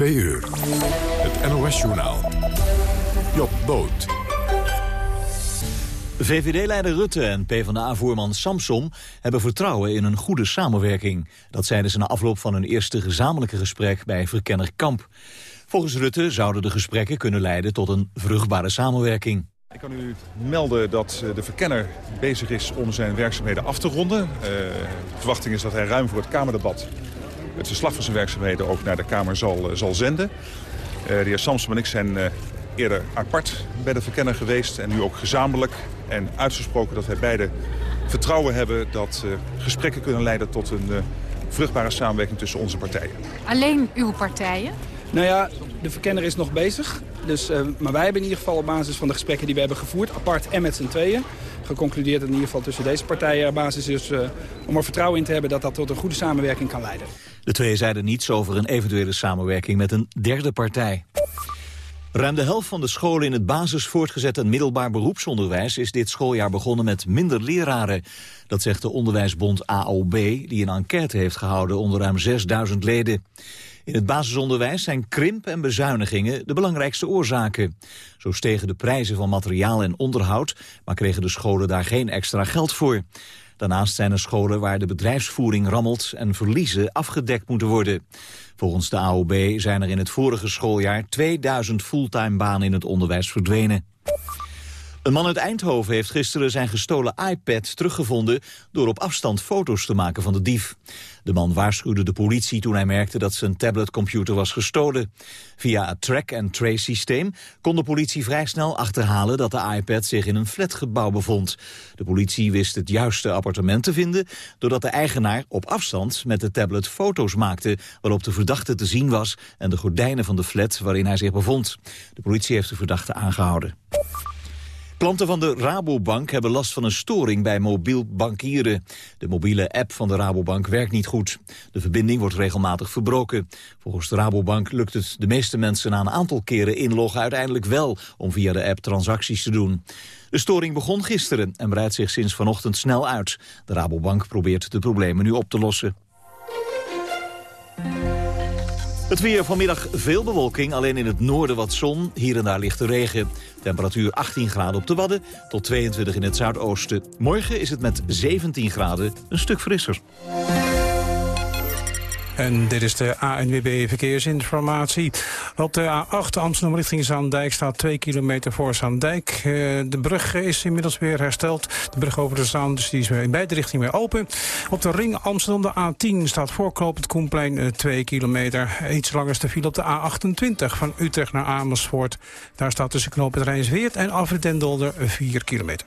2 uur. Het NOS-journaal. Job Boot. VVD-leider Rutte en PvdA-voerman Samsom hebben vertrouwen in een goede samenwerking. Dat zeiden ze na afloop van hun eerste gezamenlijke gesprek bij verkenner Kamp. Volgens Rutte zouden de gesprekken kunnen leiden tot een vruchtbare samenwerking. Ik kan u melden dat eh, de verkenner bezig is om zijn werkzaamheden af te ronden. Uh, de verwachting is dat hij ruim voor het Kamerdebat het verslag van zijn werkzaamheden ook naar de Kamer zal, eh, zal zenden. Uh, de heer Samson en ik zijn uh, eerder apart bij de verkenner geweest en nu ook gezamenlijk. En uitgesproken dat wij beide vertrouwen hebben dat gesprekken kunnen leiden tot een vruchtbare samenwerking tussen onze partijen. Alleen uw partijen? Nou ja, de verkenner is nog bezig. Dus, uh, maar wij hebben in ieder geval op basis van de gesprekken die we hebben gevoerd... apart en met z'n tweeën, geconcludeerd dat in ieder geval tussen deze partijen... er basis is uh, om er vertrouwen in te hebben dat dat tot een goede samenwerking kan leiden. De twee zeiden niets over een eventuele samenwerking met een derde partij. Ruim de helft van de scholen in het basis, voortgezet en middelbaar beroepsonderwijs is dit schooljaar begonnen met minder leraren. Dat zegt de onderwijsbond AOB, die een enquête heeft gehouden onder ruim 6000 leden. In het basisonderwijs zijn krimp en bezuinigingen de belangrijkste oorzaken. Zo stegen de prijzen van materiaal en onderhoud, maar kregen de scholen daar geen extra geld voor. Daarnaast zijn er scholen waar de bedrijfsvoering rammelt en verliezen afgedekt moeten worden. Volgens de AOB zijn er in het vorige schooljaar 2000 fulltime banen in het onderwijs verdwenen. Een man uit Eindhoven heeft gisteren zijn gestolen iPad teruggevonden... door op afstand foto's te maken van de dief. De man waarschuwde de politie toen hij merkte dat zijn tabletcomputer was gestolen. Via het track-and-trace systeem kon de politie vrij snel achterhalen... dat de iPad zich in een flatgebouw bevond. De politie wist het juiste appartement te vinden... doordat de eigenaar op afstand met de tablet foto's maakte... waarop de verdachte te zien was en de gordijnen van de flat waarin hij zich bevond. De politie heeft de verdachte aangehouden. Klanten van de Rabobank hebben last van een storing bij mobiel bankieren. De mobiele app van de Rabobank werkt niet goed. De verbinding wordt regelmatig verbroken. Volgens de Rabobank lukt het de meeste mensen na een aantal keren inloggen uiteindelijk wel om via de app transacties te doen. De storing begon gisteren en breidt zich sinds vanochtend snel uit. De Rabobank probeert de problemen nu op te lossen. Het weer vanmiddag veel bewolking, alleen in het noorden wat zon. Hier en daar lichte regen. Temperatuur 18 graden op de Wadden tot 22 in het zuidoosten. Morgen is het met 17 graden een stuk frisser. En dit is de ANWB Verkeersinformatie. Op de A8 Amsterdam richting Zaandijk staat 2 kilometer voor Zaandijk. Eh, de brug is inmiddels weer hersteld. De brug over de Zaan, dus die is in beide richtingen weer open. Op de ring Amsterdam, de A10, staat voorknopend Koenplein 2 eh, kilometer. Iets langer is de file op de A28 van Utrecht naar Amersfoort. Daar staat tussen knooppunt Rijnsweert en Afrit den Dolder 4 kilometer.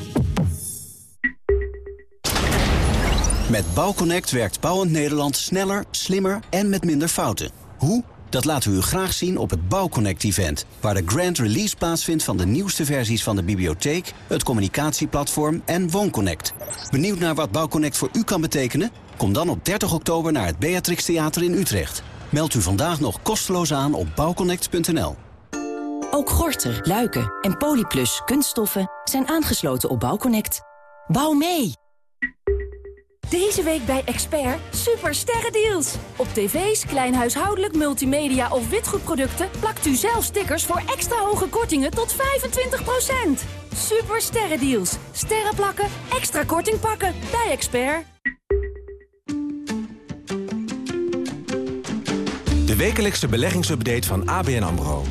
Met Bouwconnect werkt Bouwend Nederland sneller, slimmer en met minder fouten. Hoe? Dat laten we u graag zien op het Bouwconnect-event... waar de grand release plaatsvindt van de nieuwste versies van de bibliotheek... het communicatieplatform en WoonConnect. Benieuwd naar wat Bouwconnect voor u kan betekenen? Kom dan op 30 oktober naar het Beatrix Theater in Utrecht. Meld u vandaag nog kosteloos aan op bouwconnect.nl. Ook Gorter, Luiken en Polyplus kunststoffen zijn aangesloten op Bouwconnect. Bouw mee! Deze week bij Expert super sterrendeals. Op tv's, kleinhuishoudelijk, multimedia of witgoedproducten... plakt u zelf stickers voor extra hoge kortingen tot 25%. Super sterrendeals. Sterren plakken, extra korting pakken. Bij Expert. De wekelijkse beleggingsupdate van ABN AMRO.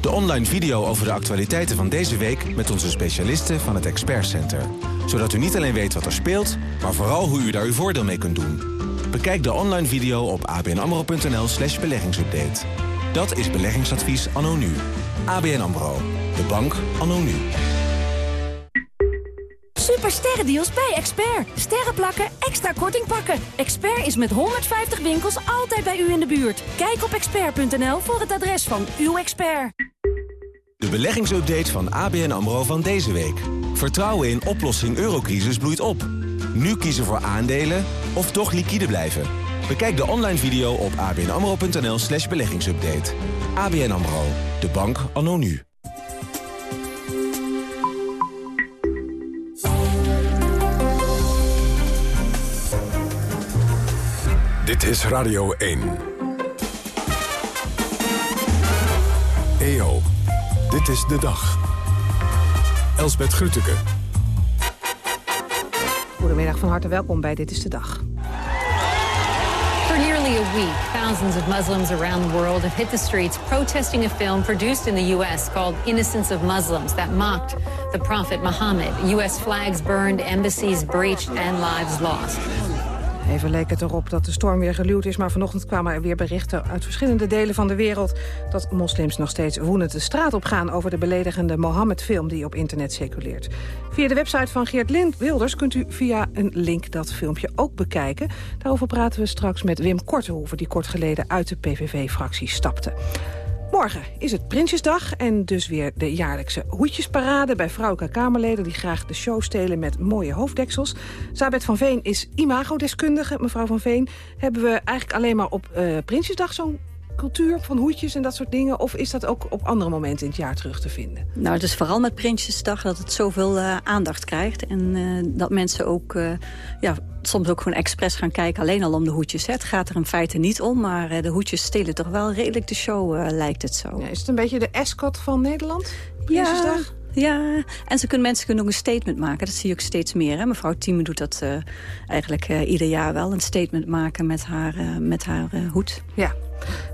De online video over de actualiteiten van deze week... met onze specialisten van het Expert Center zodat u niet alleen weet wat er speelt, maar vooral hoe u daar uw voordeel mee kunt doen. Bekijk de online video op abnamro.nl slash beleggingsupdate. Dat is beleggingsadvies anno nu. ABN AMRO. De bank anno nu. Super sterrendeals bij Expert. Sterren plakken, extra korting pakken. Expert is met 150 winkels altijd bij u in de buurt. Kijk op expert.nl voor het adres van uw expert. De beleggingsupdate van ABN AMRO van deze week. Vertrouwen in oplossing eurocrisis bloeit op. Nu kiezen voor aandelen of toch liquide blijven. Bekijk de online video op abnamro.nl slash beleggingsupdate. ABN AMRO, de bank anno nu. Dit is Radio 1. EO, dit is de dag. Elsbeth Grütke. Goedemiddag, van harte welkom bij Dit is de Dag. For nearly a week, thousands of Muslims around the world have hit the streets protesting a film produced in the U.S. called Innocence of Muslims that mocked the Prophet Muhammad. U.S. flags burned, embassies breached, and lives lost. Even leek het erop dat de storm weer geluwd is... maar vanochtend kwamen er weer berichten uit verschillende delen van de wereld... dat moslims nog steeds woedend de straat op gaan... over de beledigende Mohammed-film die op internet circuleert. Via de website van Geert Lind Wilders kunt u via een link dat filmpje ook bekijken. Daarover praten we straks met Wim Kortehoeven... die kort geleden uit de PVV-fractie stapte. Morgen is het Prinsjesdag en dus weer de jaarlijkse hoedjesparade... bij vrouwelijke Kamerleden die graag de show stelen met mooie hoofddeksels. Sabet van Veen is imagodeskundige. Mevrouw van Veen, hebben we eigenlijk alleen maar op uh, Prinsjesdag zo'n cultuur van hoedjes en dat soort dingen? Of is dat ook op andere momenten in het jaar terug te vinden? Nou, het is vooral met Prinsjesdag dat het zoveel uh, aandacht krijgt. En uh, dat mensen ook uh, ja, soms ook gewoon expres gaan kijken alleen al om de hoedjes. Hè. Het gaat er in feite niet om, maar de hoedjes stelen toch wel redelijk de show, lijkt het zo. Ja, is het een beetje de escort van Nederland? Prinsjesdag? Ja, ja, en ze kunnen, mensen kunnen ook een statement maken. Dat zie je ook steeds meer. Hè. Mevrouw Thieme doet dat uh, eigenlijk uh, ieder jaar wel. Een statement maken met haar, uh, met haar hoed. Ja,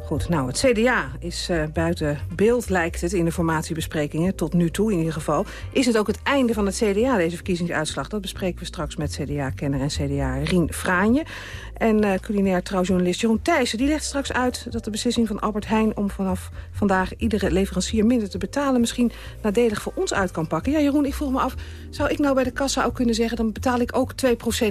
Goed, nou, het CDA is uh, buiten beeld, lijkt het, in de formatiebesprekingen, tot nu toe in ieder geval. Is het ook het einde van het CDA, deze verkiezingsuitslag? Dat bespreken we straks met CDA-kenner en CDA Rien Fraanje. En uh, culinair trouwjournalist Jeroen Thijssen, die legt straks uit dat de beslissing van Albert Heijn... om vanaf vandaag iedere leverancier minder te betalen... misschien nadelig voor ons uit kan pakken. Ja, Jeroen, ik vroeg me af, zou ik nou bij de kassa ook kunnen zeggen... dan betaal ik ook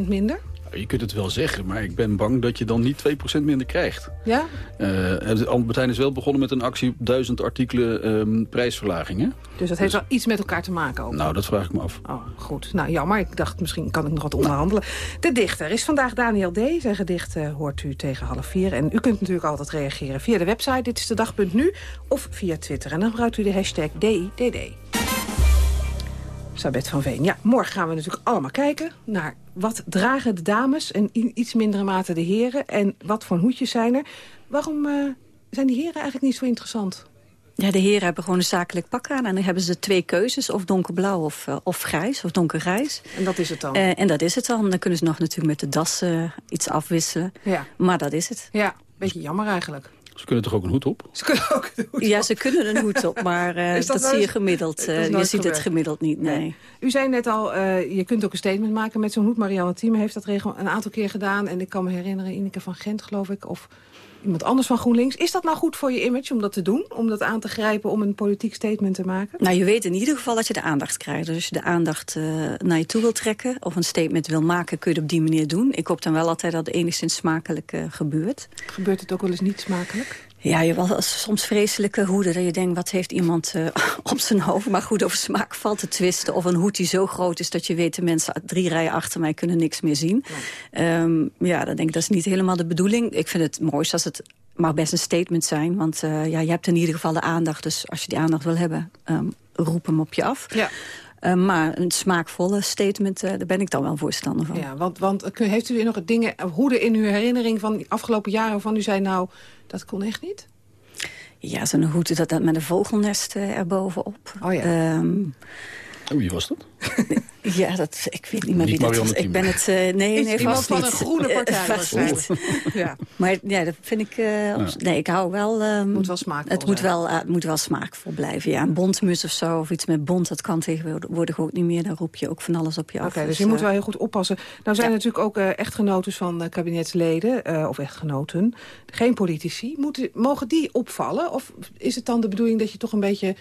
2% minder? Je kunt het wel zeggen, maar ik ben bang dat je dan niet 2% minder krijgt. Ja? Uh, Albert Heijn is wel begonnen met een actie op duizend artikelen um, prijsverlagingen. Dus dat heeft dus... wel iets met elkaar te maken ook? Nou, dat vraag ik me af. Oh, goed. Nou, jammer. Ik dacht, misschien kan ik nog wat onderhandelen. De dichter is vandaag Daniel D. Zijn gedicht uh, hoort u tegen half vier. En u kunt natuurlijk altijd reageren via de website dit is de dag.nu of via Twitter. En dan gebruikt u de hashtag DIDD. Sabet van Veen. Ja, morgen gaan we natuurlijk allemaal kijken naar wat dragen de dames en in iets mindere mate de heren. En wat voor hoedjes zijn er. Waarom uh, zijn die heren eigenlijk niet zo interessant? Ja, de heren hebben gewoon een zakelijk pak aan. En dan hebben ze twee keuzes, of donkerblauw of, uh, of grijs, of donkergrijs. En dat is het dan? Uh, en dat is het dan. Dan kunnen ze nog natuurlijk met de das iets afwisselen. Ja. Maar dat is het. Ja, beetje jammer eigenlijk. Ze kunnen toch ook een hoed op? Ze kunnen ook een hoed Ja, ze kunnen een hoed op, maar uh, dat, dat zie je gemiddeld. Uh, je ziet gebeurd. het gemiddeld niet, nee. nee. U zei net al, uh, je kunt ook een statement maken met zo'n hoed. Marianne Thieme heeft dat regel een aantal keer gedaan. En ik kan me herinneren, Ineke van Gent, geloof ik, of iemand anders van GroenLinks. Is dat nou goed voor je image om dat te doen? Om dat aan te grijpen, om een politiek statement te maken? Nou, je weet in ieder geval dat je de aandacht krijgt. Dus als je de aandacht uh, naar je toe wil trekken... of een statement wil maken, kun je het op die manier doen. Ik hoop dan wel altijd dat het enigszins smakelijk uh, gebeurt. Gebeurt het ook wel eens niet smakelijk? Ja, je wel soms vreselijke hoeden. Dat je denkt, wat heeft iemand uh, op zijn hoofd? Maar goed, over smaak valt te twisten. Of een hoed die zo groot is dat je weet... de mensen drie rijen achter mij kunnen niks meer zien. Ja, um, ja dan denk ik, dat is niet helemaal de bedoeling. Ik vind het mooist als het mag best een statement zijn. Want uh, ja, je hebt in ieder geval de aandacht. Dus als je die aandacht wil hebben, um, roep hem op je af. Ja. Uh, maar een smaakvolle statement, uh, daar ben ik dan wel voorstander van. Ja, want, want heeft u nog dingen, hoeden in uw herinnering van de afgelopen jaren... waarvan u zei, nou, dat kon echt niet? Ja, zo'n hoed dat, dat met een vogelnest uh, erbovenop. Oh ja. Um, oh, wie was dat? ja, dat, ik weet niet meer wie dat was. Ik ben het... Uh, nee, nee, iemand vast van niet. een groene partij waarschijnlijk. ja. Maar ja, dat vind ik... Uh, ja. Nee, ik hou wel... Um, moet wel smaakvol Het moet wel, uh, moet wel smaakvol blijven, ja. Een bontmus of zo, of iets met bont, dat kan tegenwoordig ook niet meer. Dan roep je ook van alles op je af. Oké, okay, dus je moet wel heel goed oppassen. Nou zijn ja. natuurlijk ook echtgenoten van kabinetsleden, of echtgenoten, geen politici. Moeten, mogen die opvallen? Of is het dan de bedoeling dat je toch een beetje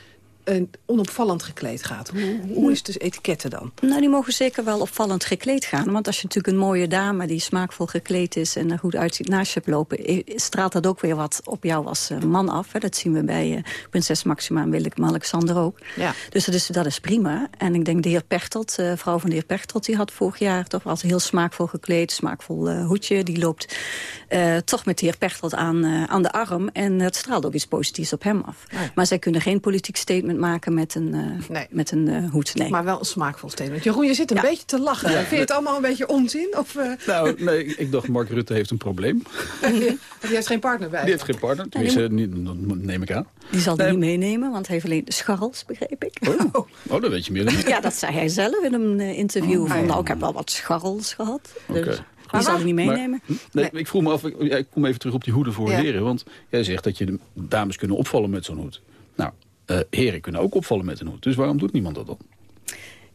eh, onopvallend gekleed gaat? Hoe, hoe is de etiketten dan? Nou, die mogen zeker wel opvallend gekleed gaan. Want als je natuurlijk een mooie dame die smaakvol gekleed is... en er goed uitziet naast je hebt lopen... straalt dat ook weer wat op jou als eh, man af. Hè. Dat zien we bij eh, prinses Maxima en Willem-Alexander ook. Ja. Dus dat is, dat is prima. En ik denk de heer Pechtold, eh, vrouw van de heer Pechtold... die had vorig jaar toch wel heel smaakvol gekleed. Smaakvol eh, hoedje. Die loopt toch met de heer Pechtold aan, aan de arm. En het straalt ook iets positiefs op hem af. Maar zij kunnen geen politiek statement maken met een, eh, met een eh, hoed. Nee. Maar wel een smaakvol statement. Jeroen, je zit een Ja. beetje te lachen. Ja. Vind je het allemaal een beetje onzin? Of eh, Nou, nee, ik dacht Mark Rutte heeft een probleem. die heeft geen partner bij? Die heeft geen partner, tenminste, niet, dat neem ik aan. Die zal die niet meenemen, want hij heeft alleen scharrels, begreep ik. Oh, dat weet je meer dan ik. Ja, dat zei hij zelf in een interview. Oh, van, nou, ik heb wel wat scharrels gehad. Dus Oké. die zal hij niet meenemen. Maar, hm, nee, Ik vroeg me af, ik, ja, ik kom even terug op die hoeden voor Ja. heren. Want jij zegt dat je de dames kunnen opvallen met zo'n hoed. Eh, heren kunnen ook opvallen met een hoed. Dus waarom doet niemand dat dan?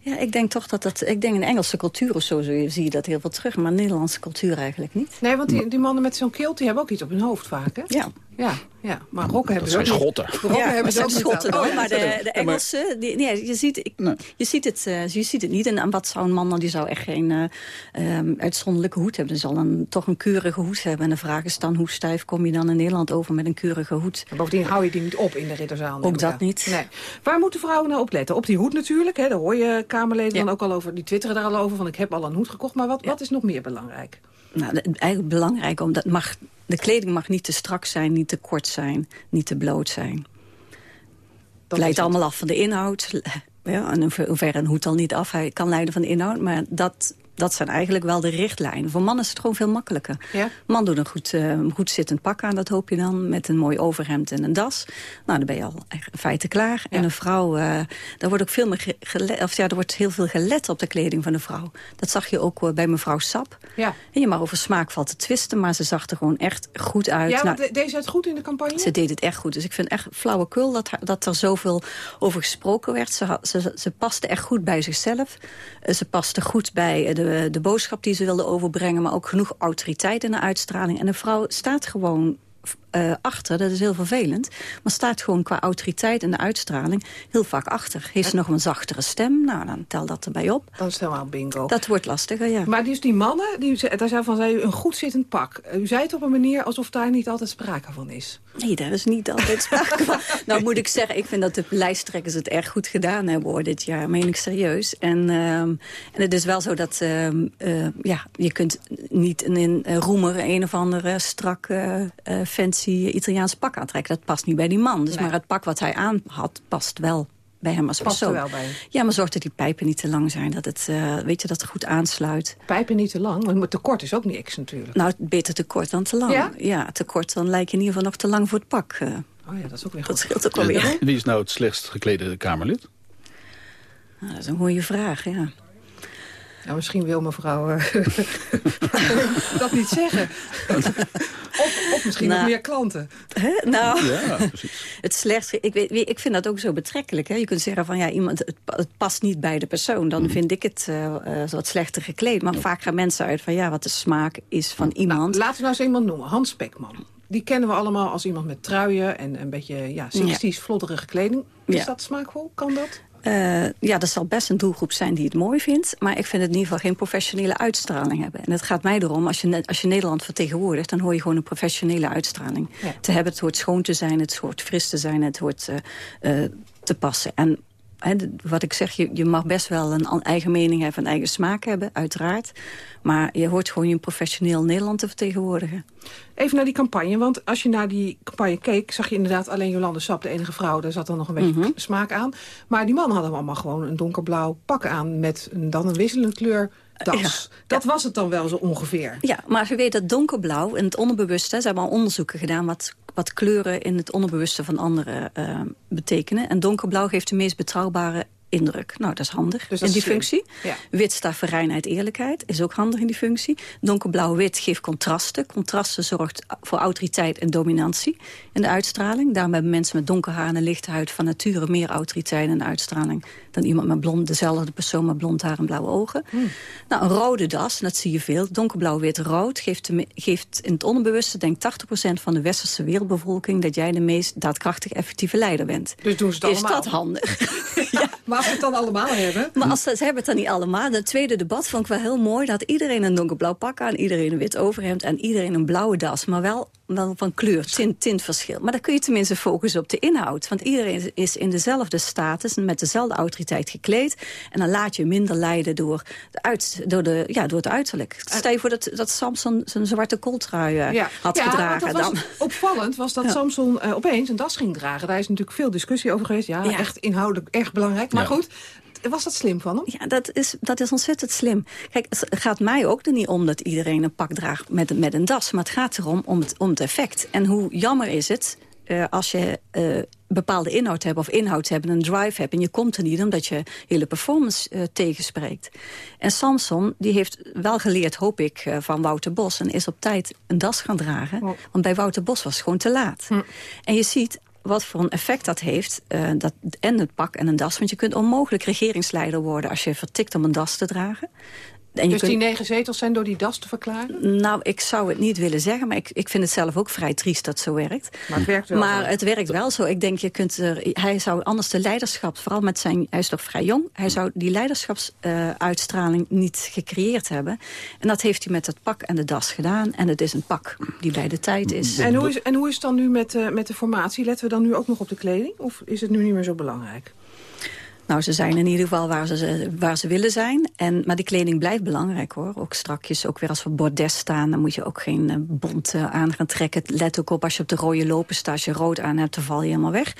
Ja, ik denk toch dat dat... Ik denk in Engelse cultuur of zo zie je- zie je dat heel veel terug. Maar in Nederlandse cultuur eigenlijk niet. Nee, want die, die mannen met zo'n kilt, die hebben ook iets op hun hoofd vaak, hè? Ja. Ja, ja. maar rokken hebben ze zijn ook niet. schotten. Rokken ja, hebben maar ze ook schotten Oh, maar de, de Engelsen, die, nee, je, ziet, ik, je, ziet het, eh, je ziet het niet. En, en wat zou een man dan, die zou echt geen eh, ehm, uitzonderlijke hoed hebben. Die zal dan toch een keurige hoed hebben. En de vraag is dan, hoe stijf kom je dan in Nederland over met een keurige hoed? En bovendien hou je die niet op in de ridderzaal. Ook dat niet. Nee. Waar moeten vrouwen nou op letten? Op die hoed natuurlijk, hè? daar hoor je Kamerleden dan ook al over. Die twitteren daar al over van ik heb al een hoed gekocht. Maar wat, wat is nog meer belangrijk? Nou, eigenlijk belangrijk, omdat mag, de kleding mag niet te strak zijn, niet te kort zijn, niet te bloot zijn. Het leidt allemaal af van de inhoud. Ja, en in ver- hoeverre een hoed al niet af hij kan leiden van de inhoud. Maar dat, dat zijn eigenlijk wel de richtlijnen. Voor mannen is het gewoon veel makkelijker. Ja? Man doet een goed, eh, goed zittend pak aan, dat hoop je dan. Met een mooi overhemd en een das. Nou, dan ben je al in feite klaar. En een vrouw, eh, daar wordt ook veel meer ge- gelet, of ja, er wordt heel veel gelet op de kleding van de vrouw. Dat zag je ook eh, bij mevrouw Sap. Ja. En je mag over smaak valt te twisten, maar ze zag er gewoon echt goed uit. Ja, Nou, want de- deze het goed in de campagne? ze deed het echt goed. Dus ik vind echt flauwekul dat, dat er zoveel over gesproken werd. Ze, had- ze, ze paste echt goed bij zichzelf. Ze paste goed bij eh, de, boodschap die ze wilde overbrengen... maar ook genoeg autoriteit in de uitstraling. En de vrouw staat gewoon eh, achter, dat is heel vervelend... maar staat gewoon qua autoriteit en de uitstraling heel vaak achter. Heeft ze nog een zachtere stem? Nou, dan tel dat erbij op. Dan is het helemaal bingo. Dat wordt lastiger, ja. Maar dus die mannen, die, daar zei van zei u een goed zittend pak. U zei het op een manier alsof daar niet altijd sprake van is. Nee, daar is niet altijd sprake van. nou moet ik zeggen, ik vind dat de lijsttrekkers het erg goed gedaan hebben hoor, dit jaar. Meen ik serieus. En, ehm, en het is wel zo dat ehm, eh, ja, je kunt niet een, een eh, roemer een of andere strak eh, eh, fancy Italiaans pak aantrekken. Dat past niet bij die man. Dus Nee. maar het pak wat hij aan had, past wel bij hem als Past er persoon. wel bij. Ja, maar zorg dat die pijpen niet te lang zijn. Dat het, eh, weet je, dat het goed aansluit. Pijpen niet te lang, want te kort is ook niks natuurlijk. Nou, beter te kort dan te lang. Ja? te kort, dan lijkt je in ieder geval nog te lang voor het pak. eh. Oh ja, dat is ook weer Dat goed. scheelt ook wel weer. Wie is nou het slechtst geklede Kamerlid? Nou, dat is een goede vraag, ja. Ja, misschien wil mevrouw eh, dat niet zeggen. of, of misschien nog Nou. meer klanten. Hè? Nou, Ja, het slechtste. Ik, weet, ik vind dat ook zo betrekkelijk. Hè? Je kunt zeggen van ja, iemand, het, pa- het past niet bij de persoon. Dan Mhm. vind ik het eh, eh, wat slechter gekleed. Maar vaak gaan mensen uit van ja, wat de smaak is van iemand. Laten we nou eens iemand noemen. Hans Spekman. Die kennen we allemaal als iemand met truien en een beetje ja, 60s vlodderige kleding. Is Ja. dat smaakvol? Kan dat? Eh, ja, dat zal best een doelgroep zijn die het mooi vindt. Maar ik vind het in ieder geval geen professionele uitstraling hebben. En het gaat mij erom, als je, als je Nederland vertegenwoordigt... dan hoor je gewoon een professionele uitstraling Ja. te hebben. Het hoort schoon te zijn, het hoort fris te zijn, het hoort eh, eh, te passen. En wat ik zeg, je, je mag best wel een eigen mening hebben... een eigen smaak hebben, uiteraard. Maar je hoort gewoon je professioneel Nederland te vertegenwoordigen. Even naar die campagne, want als je naar die campagne keek... zag je inderdaad alleen Jolande Sap, de enige vrouw. Daar zat dan nog een beetje Mhm. smaak aan. Maar die mannen hadden allemaal gewoon een donkerblauw pak aan... met een, dan een wisselende kleur Dat was het dan wel zo ongeveer. Ja, maar je weet dat donkerblauw in het onderbewuste... ze hebben al onderzoeken gedaan wat, wat kleuren in het onderbewuste van anderen eh, betekenen. En donkerblauw geeft de meest betrouwbare indruk. Nou, dat is handig Dus dat in die slim. functie. Ja. Wit staat voor reinheid, eerlijkheid. Is ook handig in die functie. Donkerblauw-wit geeft contrasten. Contrasten zorgt voor autoriteit en dominantie in de uitstraling. Daarom hebben mensen met donker haar en een lichte huid... van nature meer autoriteit en uitstraling... dan iemand met blond, dezelfde persoon met blond haar en blauwe ogen. Nou, een rode das, en dat zie je veel. Donkerblauw-wit-rood geeft, de me- geeft in het onderbewuste... denk 80% van de westerse wereldbevolking... dat jij de meest daadkrachtig effectieve leider bent. Dus doen ze het Is allemaal. dat handig? Maar als we het dan allemaal hebben... Maar als ze, ze hebben het dan niet allemaal. Het tweede debat vond ik wel heel mooi. Dat iedereen een donkerblauw pak aan, iedereen een wit overhemd... en iedereen een blauwe das. Maar wel, wel van kleur, tint, tintverschil. Maar dan kun je tenminste focussen op de inhoud. Want iedereen is in dezelfde status en met dezelfde autoriteit gekleed. En dan laat je minder leiden door, de uit, door, de, ja, door het uiterlijk. Stel je voor dat, dat Samson zijn zwarte kooltrui eh, had ja, gedragen. was dan. opvallend was dat Ja. Samson eh, opeens een das ging dragen. Daar is natuurlijk veel discussie over geweest. Ja, Ja. echt inhoudelijk erg belangrijk. Maar Ja. goed, was dat slim van hem? Ja, dat is, dat is ontzettend slim. Kijk, het gaat mij ook er niet om dat iedereen een pak draagt met, met een das. Maar het gaat erom om het, om het effect. En hoe jammer is het eh, als je eh, bepaalde inhoud hebt... of inhoud hebt en een drive hebt... en je komt er niet omdat je hele performance eh, tegenspreekt. En Samson die heeft wel geleerd, hoop ik, van Wouter Bos... en is op tijd een das gaan dragen. Want bij Wouter Bos was het gewoon te laat. En je ziet wat voor een effect dat heeft, eh, dat, en het pak en een das. Want je kunt onmogelijk regeringsleider worden als je vertikt om een das te dragen. En dus die kunt- negen zetels zijn door die das te verklaren? nou, ik zou het niet willen zeggen, maar ik, ik vind het zelf ook vrij triest dat het zo werkt. Maar het werkt wel Maar zo. het werkt wel zo. Ik denk, je kunt er, hij zou anders de leiderschap, vooral met zijn, hij is toch vrij jong, hij zou die leiderschapsuitstraling niet gecreëerd hebben. En dat heeft hij met het pak en de das gedaan. En het is een pak die bij de tijd is. En hoe is, en hoe is het dan nu met, eh, met de formatie? Letten we dan nu ook nog op de kleding? Of is het nu niet meer zo belangrijk? Nou, ze zijn in ieder geval waar ze, waar ze willen zijn. En, maar die kleding blijft belangrijk, hoor. Ook strakjes, ook weer als we bordes staan... dan moet je ook geen eh, bont eh, aan gaan trekken. Let ook op, als je op de rode lopen staat... als je rood aan hebt, dan val je helemaal weg.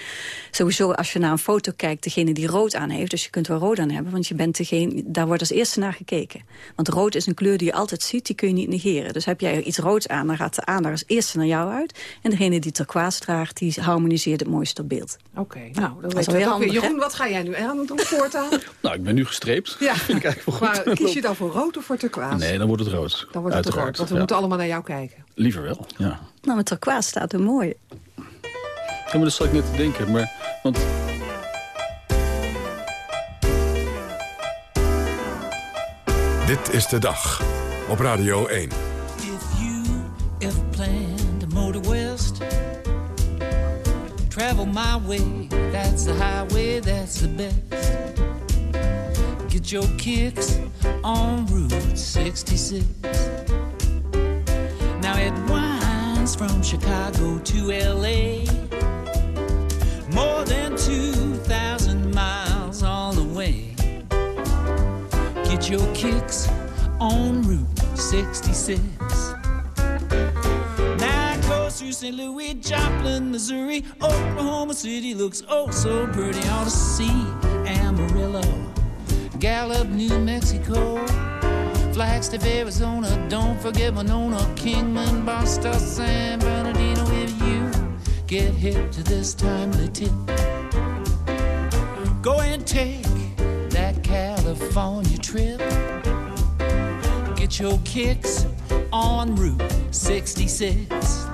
Sowieso, als je naar een foto kijkt... degene die rood aan heeft, dus je kunt wel rood aan hebben... want je bent degene, daar wordt als eerste naar gekeken. Want rood is een kleur die je altijd ziet, die kun je niet negeren. Dus heb jij iets roods aan, dan gaat de aandacht als eerste naar jou uit. En degene die turquoise draagt, die harmoniseert het mooiste op beeld. Oké, nou, dan is wel weer. handig? Jeroen, wat ga jij nu aan doen voortaan? Nou, ik ben nu gestreept. Ja, Vind ik eigenlijk wel goed. maar kies je dan voor rood of voor turquoise? Nee, dan wordt het rood. Dan wordt het Uiteraard, rood, want we ja. moeten allemaal naar jou kijken. Liever wel, ja. Nou, met turquoise staat er mooi. Ja, maar dat zat ik net te denken. Maar, want Dit is de dag op Radio 1. My way. That's the highway that's the best. Get your kicks on route 66 now it winds from chicago to la more than 2000 miles all the way. Get your kicks on route 66 now it goes through St. Louis, Joplin, Missouri. Oklahoma City looks oh so pretty. Ought to see Amarillo, Gallup, New Mexico, Flagstaff, Arizona. Don't forget Winona, Kingman, Boston, San Bernardino. If you get hip to this timely tip, go and take that California trip. Get your kicks on Route 66.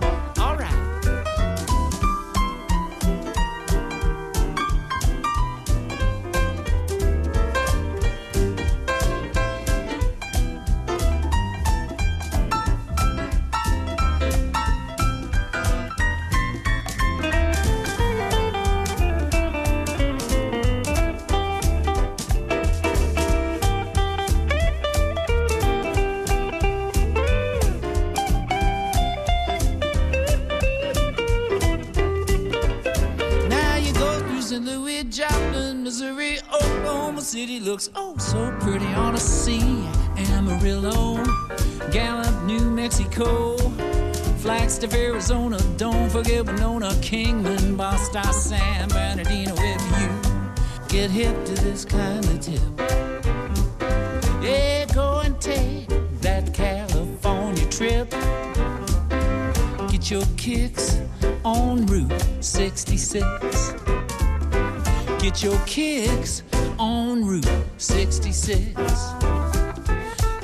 City looks oh so pretty. On to see Amarillo, Gallup, New Mexico, Flagstaff, Arizona. Don't forget Winona, Kingman, Boston, San Bernardino. If you get hip to this kind of tip, yeah, go and take that California trip. Get your kicks on Route 66. Get your kicks on Route 66.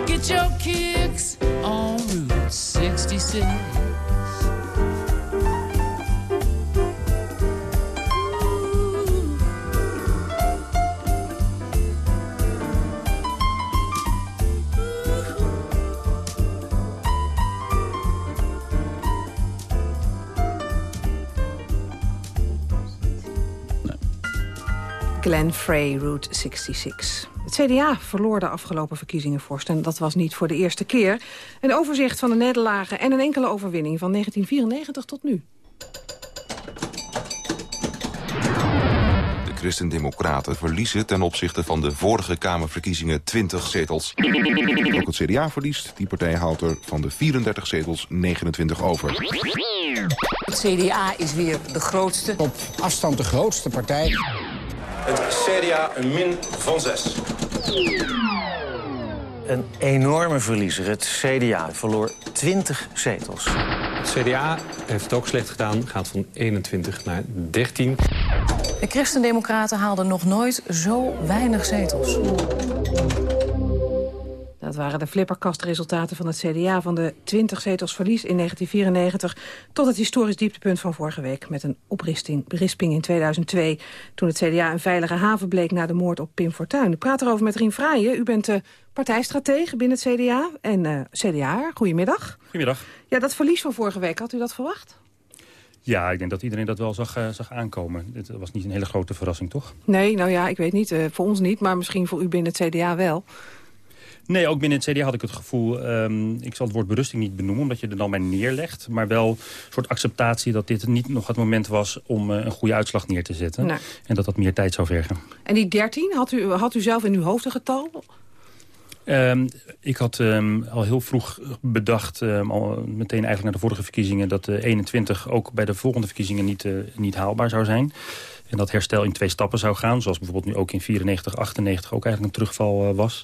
Get your kicks on Route 66. Glenn Frey, Route 66. Het CDA verloor de afgelopen verkiezingen vorst en dat was niet voor de eerste keer. Een overzicht van de nederlagen en een enkele overwinning van 1994 tot nu. De Christen-Democraten verliezen ten opzichte van de vorige Kamerverkiezingen 20 zetels. Ook het CDA verliest. Die partij haalt er van de 34 zetels 29 over. Het CDA is weer de grootste. Op afstand de grootste partij. Het CDA een min van 6. Een enorme verliezer. Het CDA verloor 20 zetels. Het CDA heeft het ook slecht gedaan. Gaat van 21 naar 13. De Christendemocraten haalden nog nooit zo weinig zetels. Dat waren de flipperkastresultaten van het CDA van de 20 zetels verlies in 1994... tot het historisch dieptepunt van vorige week met een oprisping in 2002... toen het CDA een veilige haven bleek na de moord op Pim Fortuyn. Ik praat erover met Rien Fraaien. U bent de partijstratege binnen het CDA en uh, CDA. Goedemiddag. Goedemiddag. Ja, dat verlies van vorige week, had u dat verwacht? Ja, ik denk dat iedereen dat wel zag, uh, zag aankomen. Het was niet een hele grote verrassing, toch? Nee, nou ja, ik weet niet. Uh, voor ons niet, maar misschien voor u binnen het CDA wel. Nee, ook binnen het CDA had ik het gevoel... Um, ik zal het woord berusting niet benoemen, omdat je er dan bij neerlegt. Maar wel een soort acceptatie dat dit niet nog het moment was... om uh, een goede uitslag neer te zetten. Nee. En dat dat meer tijd zou vergen. En die 13, had u, had u zelf in uw hoofd een getal? Um, ik had um, al heel vroeg bedacht, um, al meteen eigenlijk naar de vorige verkiezingen... dat de 21 ook bij de volgende verkiezingen niet, uh, niet haalbaar zou zijn. En dat herstel in twee stappen zou gaan. Zoals bijvoorbeeld nu ook in 94, 98 ook eigenlijk een terugval uh, was.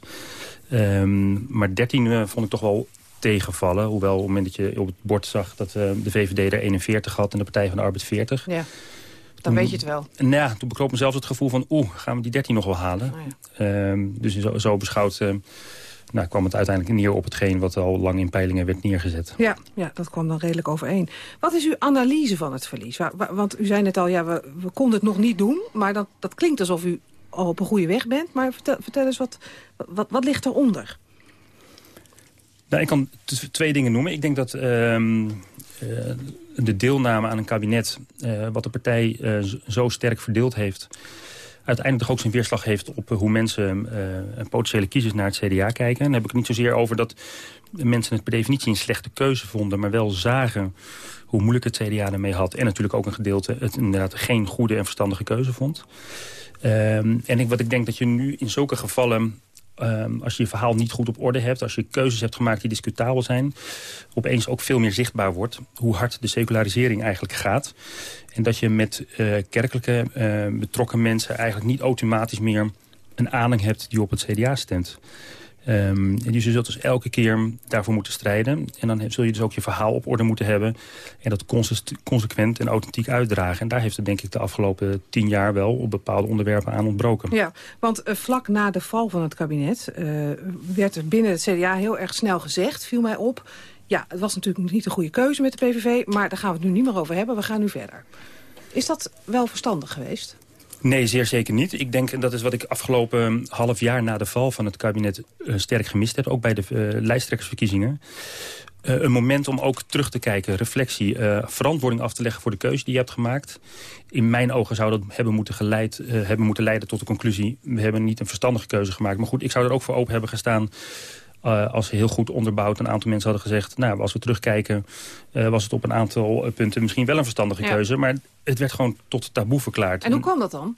Um, maar 13 uh, vond ik toch wel tegenvallen. Hoewel op het moment dat je op het bord zag dat uh, de VVD er 41 had... en de Partij van de Arbeid 40. Ja, dan weet je het wel. Nou ja, toen bekroop me zelfs het gevoel van... oeh, gaan we die 13 nog wel halen? Oh ja. um, dus zo, zo beschouwd... Uh, nou, kwam het uiteindelijk neer op hetgeen wat al lang in peilingen werd neergezet. Ja, ja dat kwam dan redelijk overeen. Wat is uw analyse van het verlies? Want u zei net al, ja, we, we konden het nog niet doen. Maar dat, dat klinkt alsof u op een goede weg bent. Maar vertel, vertel eens, wat, wat, wat ligt eronder? Nou, ik kan twee dingen noemen. Ik denk dat uh, uh, de deelname aan een kabinet... Uh, wat de partij uh, zo sterk verdeeld heeft... uiteindelijk toch ook zijn weerslag heeft op hoe mensen... Potentiële kiezers naar het CDA kijken. En dan heb ik het niet zozeer over dat mensen het per definitie een slechte keuze vonden... maar wel zagen hoe moeilijk het CDA ermee had. En natuurlijk ook een gedeelte het inderdaad geen goede en verstandige keuze vond. Um, en ik, wat ik denk dat je nu in zulke gevallen... Um, als je je verhaal niet goed op orde hebt... als je keuzes hebt gemaakt die discutabel zijn... opeens ook veel meer zichtbaar wordt... hoe hard de secularisering eigenlijk gaat. En dat je met uh, kerkelijke uh, betrokken mensen... eigenlijk niet automatisch meer een aanhang hebt die op het CDA stemt. Um, en dus je zult dus elke keer daarvoor moeten strijden. En dan zul je dus ook je verhaal op orde moeten hebben. En dat consequent en authentiek uitdragen. En daar heeft het denk ik de afgelopen tien jaar wel op bepaalde onderwerpen aan ontbroken. Ja, want uh, vlak na de val van het kabinet uh, werd er binnen het CDA heel erg snel gezegd, viel mij op. Ja, het was natuurlijk niet een goede keuze met de PVV, maar daar gaan we het nu niet meer over hebben. We gaan nu verder. Is dat wel verstandig geweest? Nee, zeer zeker niet. Ik denk, en dat is wat ik afgelopen half jaar na de val van het kabinet uh, sterk gemist heb. Ook bij de uh, lijsttrekkersverkiezingen. Uh, een moment om ook terug te kijken, reflectie, verantwoording af te leggen voor de keuze die je hebt gemaakt. In mijn ogen zou dat hebben moeten, geleid, hebben moeten leiden tot de conclusie... we hebben niet een verstandige keuze gemaakt. Maar goed, ik zou er ook voor open hebben gestaan... Uh, als heel goed onderbouwd een aantal mensen hadden gezegd... nou, als we terugkijken, uh, was het op een aantal punten misschien wel een verstandige ja. keuze. Maar het werd gewoon tot taboe verklaard. En hoe kwam dat dan?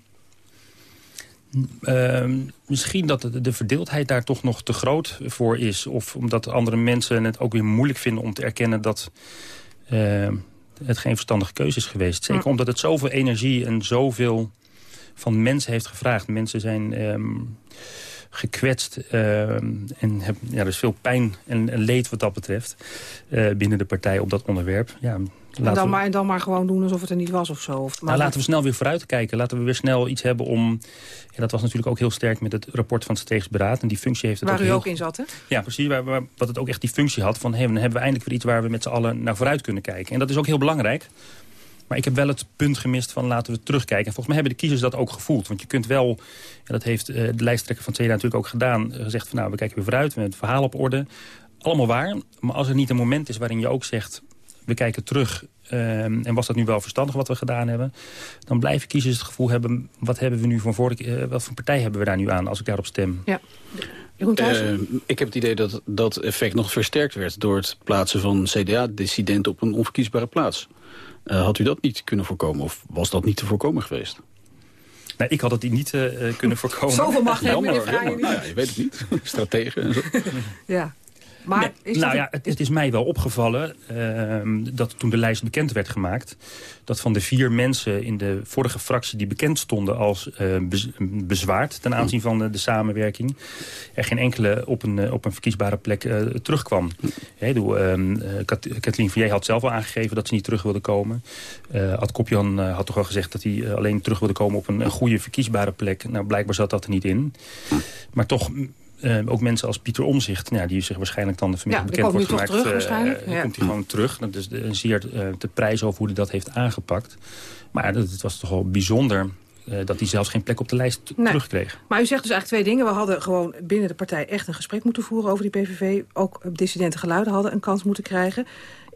Uh, misschien dat de, de, verdeeldheid daar toch nog te groot voor is. Of omdat andere mensen het ook weer moeilijk vinden om te erkennen... dat het geen verstandige keuze is geweest. Zeker omdat het zoveel energie en zoveel van mensen heeft gevraagd. Mensen zijn... Um, gekwetst. en heb, ja, er is veel pijn en, en leed wat dat betreft binnen de partij op dat onderwerp. Ja, en dan, maar, en dan maar gewoon doen alsof het er niet was of zo. Of, nou, laten we snel weer vooruit kijken. Laten we weer snel iets hebben om... Ja, dat was natuurlijk ook heel sterk met het rapport van het Strategisch Beraad. En die functie heeft het waar ook u heel... ook in zat, hè? Ja, precies. Waar, waar, wat het ook echt die functie had van... Hey, dan hebben we eindelijk weer iets waar we met z'n allen naar vooruit kunnen kijken. En dat is ook heel belangrijk. Maar ik heb wel het punt gemist van laten we terugkijken. En volgens mij hebben de kiezers dat ook gevoeld. Want je kunt wel, ja, dat heeft uh, de lijsttrekker van het CDA natuurlijk ook gedaan... gezegd van nou, we kijken weer vooruit, we hebben het verhaal op orde. Allemaal waar. Maar als er niet een moment is waarin je ook zegt... we kijken terug Ehm, en was dat nu wel verstandig wat we gedaan hebben? Dan blijven kiezers het gevoel hebben... wat hebben we nu van vorige, uh, wat voor partij hebben we daar nu aan als ik daarop stem? Ja. Uh, ik heb het idee dat dat effect nog versterkt werd... door het plaatsen van CDA-dissidenten op een onverkiesbare plaats. Uh, had u dat niet kunnen voorkomen of was dat niet te voorkomen geweest? Nee, ik had het niet uh, kunnen voorkomen. Zoveel macht hebben jammer, jammer. Nou ja, je weet het niet. Strategen en zo. ja. Maar is nou ja, het, het, is mij wel opgevallen uh, dat toen de lijst bekend werd gemaakt... dat van de vier mensen in de vorige fractie die bekend stonden als uh, bezwaard... ten aanzien van de, de, samenwerking, er geen enkele op een, uh, op een verkiesbare plek uh, terugkwam. Hey, doe, ehm, Kathleen Vier had zelf al aangegeven dat ze niet terug wilde komen. Ad Kopjan had toch al gezegd dat hij alleen terug wilde komen op een, een goede verkiesbare plek. Nou, blijkbaar zat dat er niet in. Maar toch uh, ook mensen als Pieter Omzicht, nou, die zich waarschijnlijk dan vanmiddag ja, bekend wordt gemaakt. Terug, uh, waarschijnlijk. Ja. komt hij gewoon terug. Dat is de, zeer te prijs over hoe hij dat heeft aangepakt. Maar het was toch wel bijzonder dat hij zelfs geen plek op de lijst nee. terugkreeg. Maar u zegt dus eigenlijk twee dingen. We hadden gewoon binnen de partij echt een gesprek moeten voeren over die PVV. Ook dissidente geluiden hadden een kans moeten krijgen.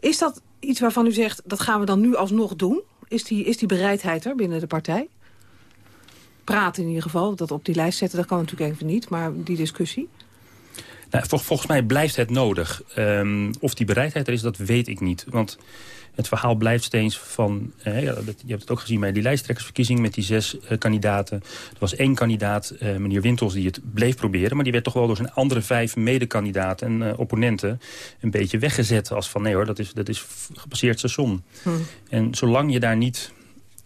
Is dat iets waarvan u zegt, dat gaan we dan nu alsnog doen? Is die, is die bereidheid er binnen de partij? Praten in ieder geval. Dat op die lijst zetten, dat kan natuurlijk even niet. Maar die discussie? Nou, vol, volgens mij blijft het nodig. Um, of die bereidheid er is, dat weet ik niet. Want het verhaal blijft steeds van... Eh, ja, dat, je hebt het ook gezien bij die lijsttrekkersverkiezing... met die zes uh, kandidaten. Er was één kandidaat, uh, meneer Wintels, die het bleef proberen... maar die werd toch wel door zijn andere vijf medekandidaten en opponenten... een beetje weggezet als van... nee hoor, dat is, dat is gepasseerd station. Hm. En zolang je daar niet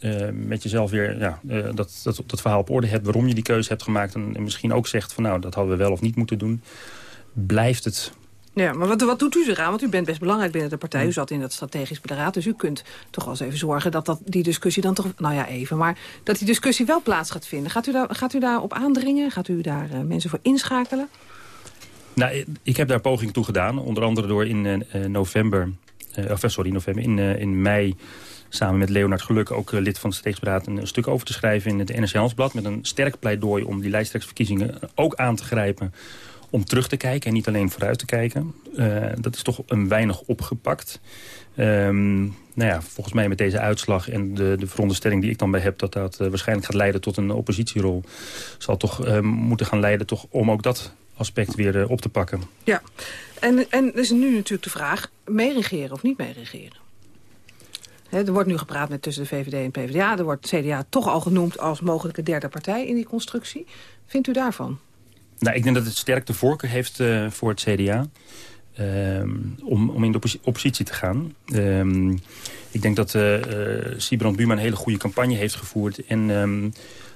uh, met jezelf weer ja, uh, dat, dat, dat verhaal op orde hebt... waarom je die keuze hebt gemaakt... En, en, misschien ook zegt van nou, dat hadden we wel of niet moeten doen... blijft het... Ja, maar wat, wat doet u eraan? Want u bent best belangrijk binnen de partij. U zat in dat strategisch beraad. Dus u kunt toch wel eens even zorgen dat, dat die discussie dan toch... Nou ja, even. Maar dat die discussie wel plaats gaat vinden. Gaat u, daar, gaat u daarop aandringen? Gaat u daar uh, mensen voor inschakelen? Nou, ik heb daar poging toe gedaan. Onder andere door in november... of sorry, november, in, in mei samen met Leonard Geluk, ook lid van de Steeksberaad... een stuk over te schrijven in het NRC Handelsblad... met een sterk pleidooi om die lijsttrekkersverkiezingen ook aan te grijpen... om terug te kijken en niet alleen vooruit te kijken. Uh, dat is toch een weinig opgepakt. Um, nou ja, volgens mij met deze uitslag en de, de veronderstelling die ik dan bij heb... dat dat waarschijnlijk gaat leiden tot een oppositierol... zal toch uh, moeten gaan leiden toch om ook dat aspect weer op te pakken. Ja, en, en is nu natuurlijk de vraag... meeregeren of niet meeregeren? Er wordt nu gepraat met tussen de VVD en PvdA. Er wordt CDA toch al genoemd als mogelijke derde partij in die constructie. Vindt u daarvan? Nou, ik denk dat het sterk de voorkeur heeft uh, voor het CDA. Um, om, om in de oppositie te gaan. Um, ik denk dat uh, Sibrand Buma een hele goede campagne heeft gevoerd. En um,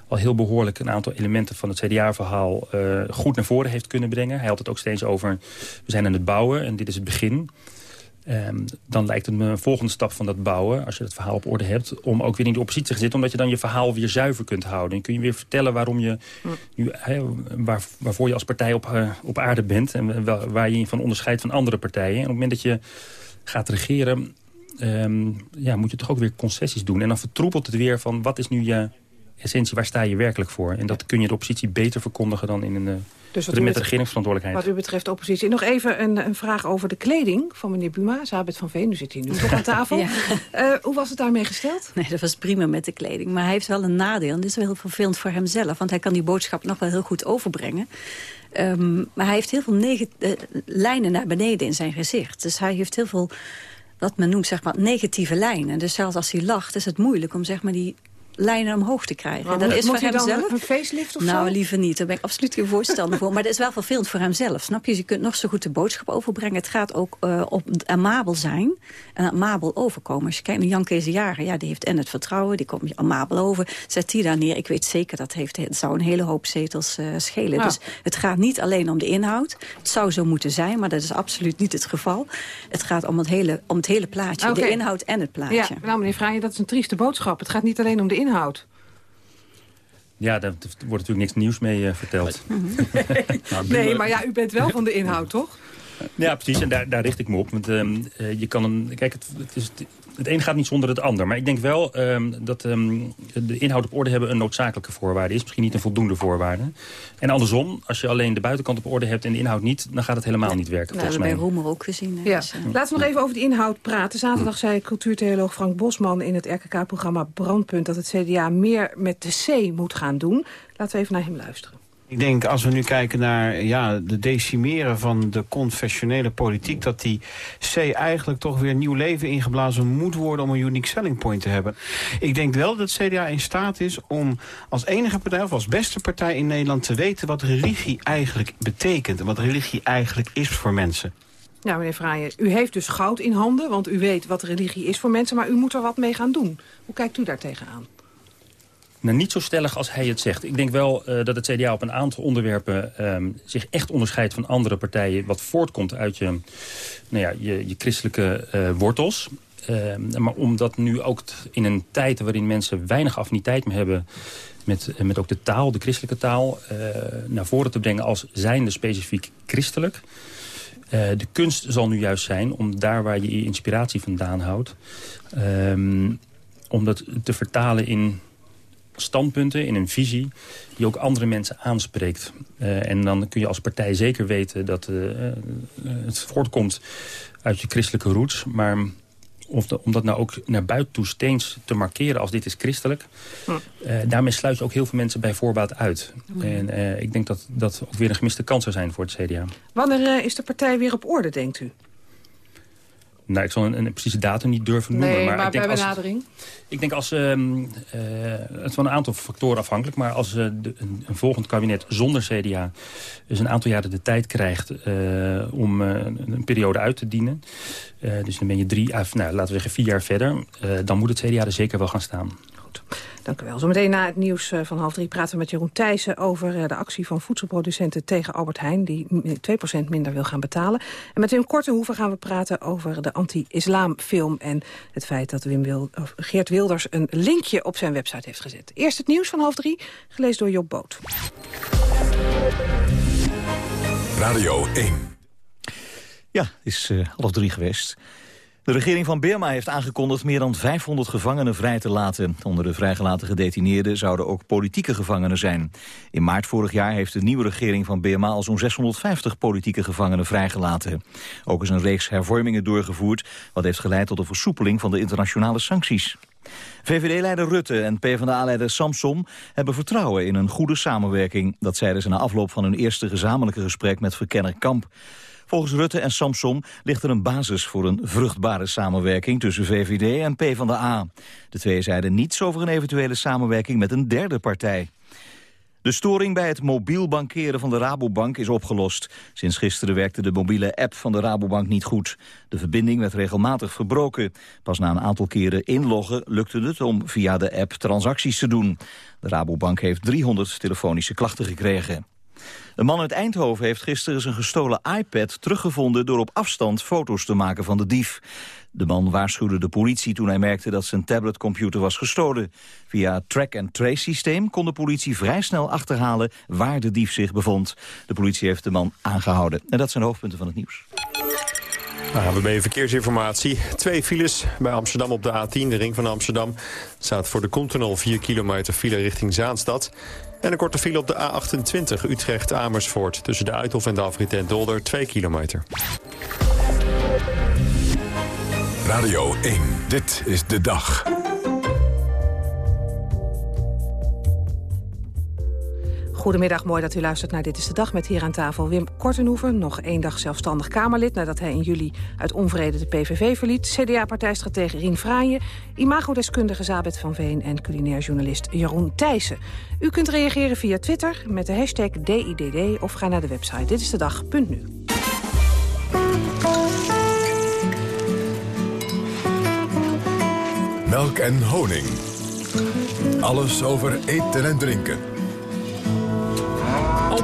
al heel behoorlijk een aantal elementen van het CDA-verhaal goed naar voren heeft kunnen brengen. Hij had het ook steeds over, we zijn aan het bouwen en dit is het begin. Um, dan lijkt het me een volgende stap van dat bouwen... als je het verhaal op orde hebt, om ook weer in de oppositie te zitten... omdat je dan je verhaal weer zuiver kunt houden. En kun je weer vertellen waarom je, nu, he, waar, waarvoor je als partij op, uh, op aarde bent... en waar je je van onderscheidt van andere partijen. En op het moment dat je gaat regeren... Um, ja, moet je toch ook weer concessies doen. En dan vertroepelt het weer van wat is nu je essentie, waar sta je werkelijk voor? En dat kun je de oppositie beter verkondigen dan in een... Uh, dus met de regeringsverantwoordelijkheid. Wat u betreft oppositie. Nog even een, een, vraag over de kleding van meneer Buma. Zabet van Veen, u zit hier nu toch aan tafel. ja. uh, hoe was het daarmee gesteld? Nee, dat was prima met de kleding. Maar hij heeft wel een nadeel. En dit is wel heel vervelend voor hemzelf. Want hij kan die boodschap nog wel heel goed overbrengen. Um, maar hij heeft heel veel uh, lijnen naar beneden in zijn gezicht. Dus hij heeft heel veel, wat men noemt, zeg maar, negatieve lijnen. Dus zelfs als hij lacht, is het moeilijk om zeg maar, die lijnen omhoog te krijgen. Maar dat moet- is voor hij hem dan zelf... een facelift of nou, zo? liever niet. Daar ben ik absoluut geen voorstander voor. Maar dat is wel vervelend voor hem zelf. Snap je? Dus je kunt nog zo goed de boodschap overbrengen. Het gaat ook om het amabel zijn en amabel overkomen. Als je kijkt naar Jan Jager, ja, die heeft en het vertrouwen, die komt amabel over. Zet die daar neer. Ik weet zeker dat heeft, het zou een hele hoop zetels eh, schelen. Dus het gaat niet alleen om de inhoud. Het zou zo moeten zijn, maar dat is absoluut niet het geval. Het gaat om het hele, om het hele plaatje. Oké. De inhoud en het plaatje. Ja, nou meneer Fraaien, dat is een trieste boodschap. Het gaat niet alleen om de inhoud. Ja, daar wordt natuurlijk niks nieuws mee eh, verteld. Nou, Nee, maar ja, u bent wel van de inhoud, toch? Ja, precies. En daar, daar richt ik me op. Want ehm, eh, je kan een. Kijk, het, het, is, het een gaat niet zonder het ander. Maar ik denk wel ehm, dat ehm, de inhoud op orde hebben een noodzakelijke voorwaarde is. Misschien niet een voldoende voorwaarde. En andersom, als je alleen de buitenkant op orde hebt en de inhoud niet, dan gaat het helemaal niet werken. Nou, dat volgens hebben mij. we bij Roemer ook gezien. hè. Ja. Dus, eh, Laten we nog even over de inhoud praten. Zaterdag zei cultuurtheoloog Frank Bosman in het RKK-programma Brandpunt... dat het CDA meer met de C moet gaan doen. Laten we even naar hem luisteren. Ik denk als we nu kijken naar ja, de decimeren van de confessionele politiek... dat die C eigenlijk toch weer nieuw leven ingeblazen moet worden... om een unique selling point te hebben. Ik denk wel dat CDA in staat is om als enige partij... of als beste partij in Nederland te weten wat religie eigenlijk betekent... en wat religie eigenlijk is voor mensen. Nou, meneer Fraaien, u heeft dus goud in handen... want u weet wat religie is voor mensen... maar u moet er wat mee gaan doen. Hoe kijkt u daar tegenaan? Nou, niet zo stellig als hij het zegt. Ik denk wel eh, dat het CDA op een aantal onderwerpen ehm, zich echt onderscheidt van andere partijen. Wat voortkomt uit je, nou ja, je, je christelijke eh, wortels. Ehm, maar omdat nu ook in een tijd waarin mensen weinig affiniteit meer hebben met, eh, met ook de taal, de christelijke taal, naar voren te brengen als zijnde specifiek christelijk. De kunst zal nu juist zijn om daar waar je je inspiratie vandaan houdt... ehm, om dat te vertalen in standpunten, in een visie... die ook andere mensen aanspreekt. Eh, en dan kun je als partij zeker weten dat eh, eh, het voortkomt uit je christelijke roots. Maar of de- om dat nou ook naar buiten toe steeds te markeren als dit is christelijk... eh, daarmee sluit je ook heel veel mensen bij voorbaat uit. En ik denk dat dat ook weer een gemiste kans zou zijn voor het CDA. Wanneer is de partij weer op orde, denkt u? Nou, ik zal een, een precieze datum niet durven noemen. nee, maar, maar ik denk bij als, benadering? Ik denk als, ehm, eh, het is van een aantal factoren afhankelijk... maar als eh, de, een, een volgend kabinet zonder CDA dus een aantal jaren de tijd krijgt... eh, om een, een periode uit te dienen... dus dan ben je drie, of, nou, laten we zeggen vier jaar verder... dan moet het CDA er zeker wel gaan staan. Dank u wel. Zometeen na het nieuws eh, van half drie praten we met Jeroen Thijssen... over eh, de actie van voedselproducenten tegen Albert Heijn... die m- 2% minder wil gaan betalen. En met Wim Kortenhoeven gaan we praten over de anti-islamfilm... en het feit dat Wim Wil Geert Wilders een linkje op zijn website heeft gezet. Eerst het nieuws van half drie, gelezen door Job Boot. Radio 1. Ja, is eh, half drie geweest. De regering van Burma heeft aangekondigd meer dan 500 gevangenen vrij te laten. Onder de vrijgelaten gedetineerden zouden ook politieke gevangenen zijn. In maart vorig jaar heeft de nieuwe regering van Burma al zo'n 650 politieke gevangenen vrijgelaten. Ook is een reeks hervormingen doorgevoerd, wat heeft geleid tot een versoepeling van de internationale sancties. VVD-leider Rutte en PvdA-leider Samson hebben vertrouwen in een goede samenwerking. Dat zeiden ze na afloop van hun eerste gezamenlijke gesprek met verkenner Kamp. Volgens Rutte en Samson ligt er een basis voor een vruchtbare samenwerking tussen VVD en PvdA. De twee zeiden niets over een eventuele samenwerking met een derde partij. De storing bij het mobiel bankeren van de Rabobank is opgelost. Sinds gisteren werkte de mobiele app van de Rabobank niet goed. De verbinding werd regelmatig verbroken. Pas na een aantal keren inloggen lukte het om via de app transacties te doen. De Rabobank heeft 300 telefonische klachten gekregen. Een man uit Eindhoven heeft gisteren zijn gestolen iPad teruggevonden... door op afstand foto's te maken van de dief. De man waarschuwde de politie toen hij merkte dat zijn tabletcomputer was gestolen. Via het track-and-trace systeem kon de politie vrij snel achterhalen waar de dief zich bevond. De politie heeft de man aangehouden. En dat zijn de hoofdpunten van het nieuws. AWB Verkeersinformatie. Twee files bij Amsterdam op de A10, de ring van Amsterdam. staat voor de Continental 4 kilometer file richting Zaanstad. En een korte file op de A28 Utrecht-Amersfoort... tussen de Uithof en de afrit en Dolder 2 kilometer. Radio 1, dit is de dag. Goedemiddag, mooi dat u luistert naar Dit is de Dag met hier aan tafel Wim Kortenhoever, nog één dag zelfstandig Kamerlid... nadat hij in juli uit onvrede de PVV verliet. CDA-partijstratege Rien Fraaien, imagodeskundige Zabet van Veen... en culinair journalist Jeroen Thijssen. U kunt reageren via Twitter met de hashtag DIDD of ga naar de website ditistedag.nu. Melk en honing. Alles over eten en drinken.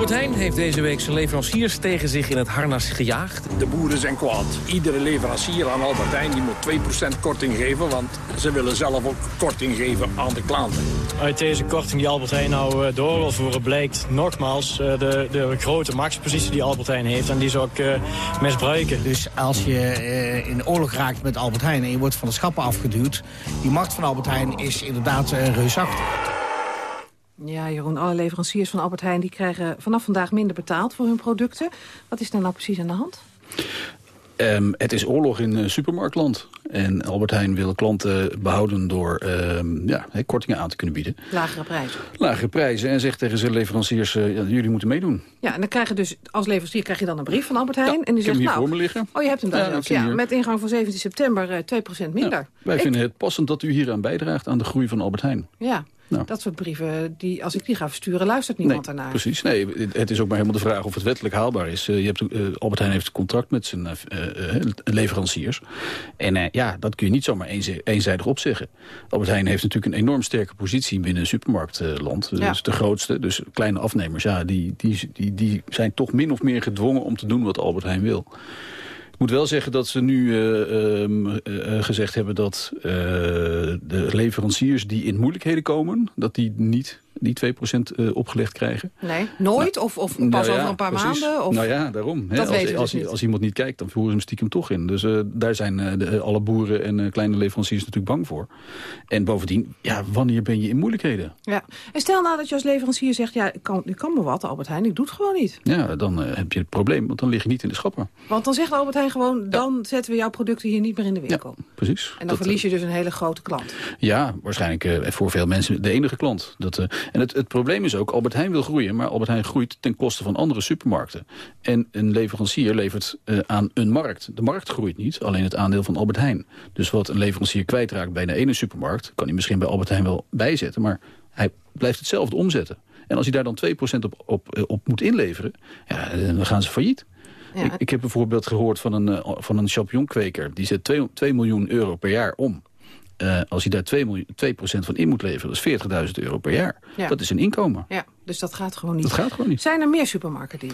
Albert Heijn heeft deze week zijn leveranciers tegen zich in het harnas gejaagd. De boeren zijn kwaad. Iedere leverancier aan Albert Heijn die moet 2% korting geven... want ze willen zelf ook korting geven aan de klanten. Uit deze korting die Albert Heijn nou eh, door wil voeren... blijkt nogmaals eh, de, de grote machtspositie die Albert Heijn heeft... en die ze ook uh, misbruiken. Dus als je in oorlog raakt met Albert Heijn... en je wordt van de schappen afgeduwd... die macht van Albert Heijn is inderdaad reusachtig. Ja, Jeroen, alle leveranciers van Albert Heijn... die krijgen vanaf vandaag minder betaald voor hun producten. Wat is daar nou precies aan de hand? Um, het is oorlog in uh, supermarktland. En Albert Heijn wil klanten behouden door um, ja, kortingen aan te kunnen bieden. Lagere prijzen. Lagere prijzen. En zegt tegen zijn leveranciers, uh, ja, jullie moeten meedoen. Ja, en dan krijg je dus als leverancier krijg je dan een brief van Albert Heijn. Ja, en die zegt, nou, voor me liggen. Oh, je hebt hem daar ja, ja, Met ingang van 17 september uh, 2% minder. Ja, wij Ik... vinden het passend dat u hieraan bijdraagt aan de groei van Albert Heijn. Ja, nou. Dat soort brieven, die, als ik die ga versturen, luistert niemand nee, ernaar. Precies. Nee, het is ook maar helemaal de vraag of het wettelijk haalbaar is. Uh, je hebt, uh, Albert Heijn heeft een contract met zijn uh, leveranciers. En ja, dat kun je niet zomaar eenzijdig opzeggen. Albert Heijn heeft natuurlijk een enorm sterke positie binnen een supermarktland. Ja. Dus de grootste. Dus kleine afnemers, ja, die, die, die, die zijn toch min of meer gedwongen om te doen wat Albert Heijn wil. Moet wel zeggen dat ze nu uh, uh, gezegd hebben dat de leveranciers die in moeilijkheden komen... dat die niet die 2% opgelegd krijgen. Nee, nooit? Nou, of, of pas nou ja, over een paar precies. maanden? Of... Nou ja, daarom. Dat als, dus als, niet. als, iemand niet kijkt, dan voeren ze hem stiekem toch in. Dus daar zijn de, alle boeren en kleine leveranciers natuurlijk bang voor. En bovendien, ja, wanneer ben je in moeilijkheden? Ja. En stel nou dat je als leverancier zegt... ja, ik kan, ik kan me wat, Albert Heijn, ik doe het gewoon niet. Ja, dan heb je het probleem, want dan lig je niet in de schappen. Want dan zegt Albert Heijn gewoon... dan zetten we jouw producten hier niet meer in de winkel. Ja, precies. En dan dat, verlies je dus een hele grote klant. Ja, waarschijnlijk voor veel mensen de enige klant. Dat, en het, het probleem is ook, Albert Heijn wil groeien... maar Albert Heijn groeit ten koste van andere supermarkten. En een leverancier levert uh, aan een markt. De markt groeit niet, alleen het aandeel van Albert Heijn. Dus wat een leverancier kwijtraakt bij de ene supermarkt... kan hij misschien bij Albert Heijn wel bijzetten... maar hij blijft hetzelfde omzetten. En als hij daar dan 2% op, op, op moet inleveren, ja, dan gaan ze failliet. Ja. Ik, ik, heb bijvoorbeeld gehoord van een, van een champignonkweker. Die zet 2, 2 miljoen euro per jaar om. Uh, als hij daar 2, miljoen, 2% van in moet leveren, dat is 40.000 euro per jaar. Ja. Dat is een inkomen. Ja, dus dat gaat gewoon niet. Dat gaat gewoon niet. Zijn er meer supermarkten die?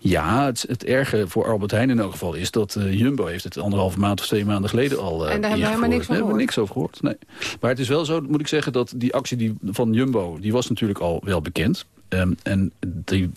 Ja, het, het erge voor Albert Heijn in elk geval is dat uh, Jumbo heeft het anderhalve maand of twee maanden geleden al uh, En daar hebben we helemaal niks van Daar hebben we niks over gehoord. Nee. Maar het is wel zo, moet ik zeggen, dat die actie die, van Jumbo, die was natuurlijk al wel bekend. Um, en die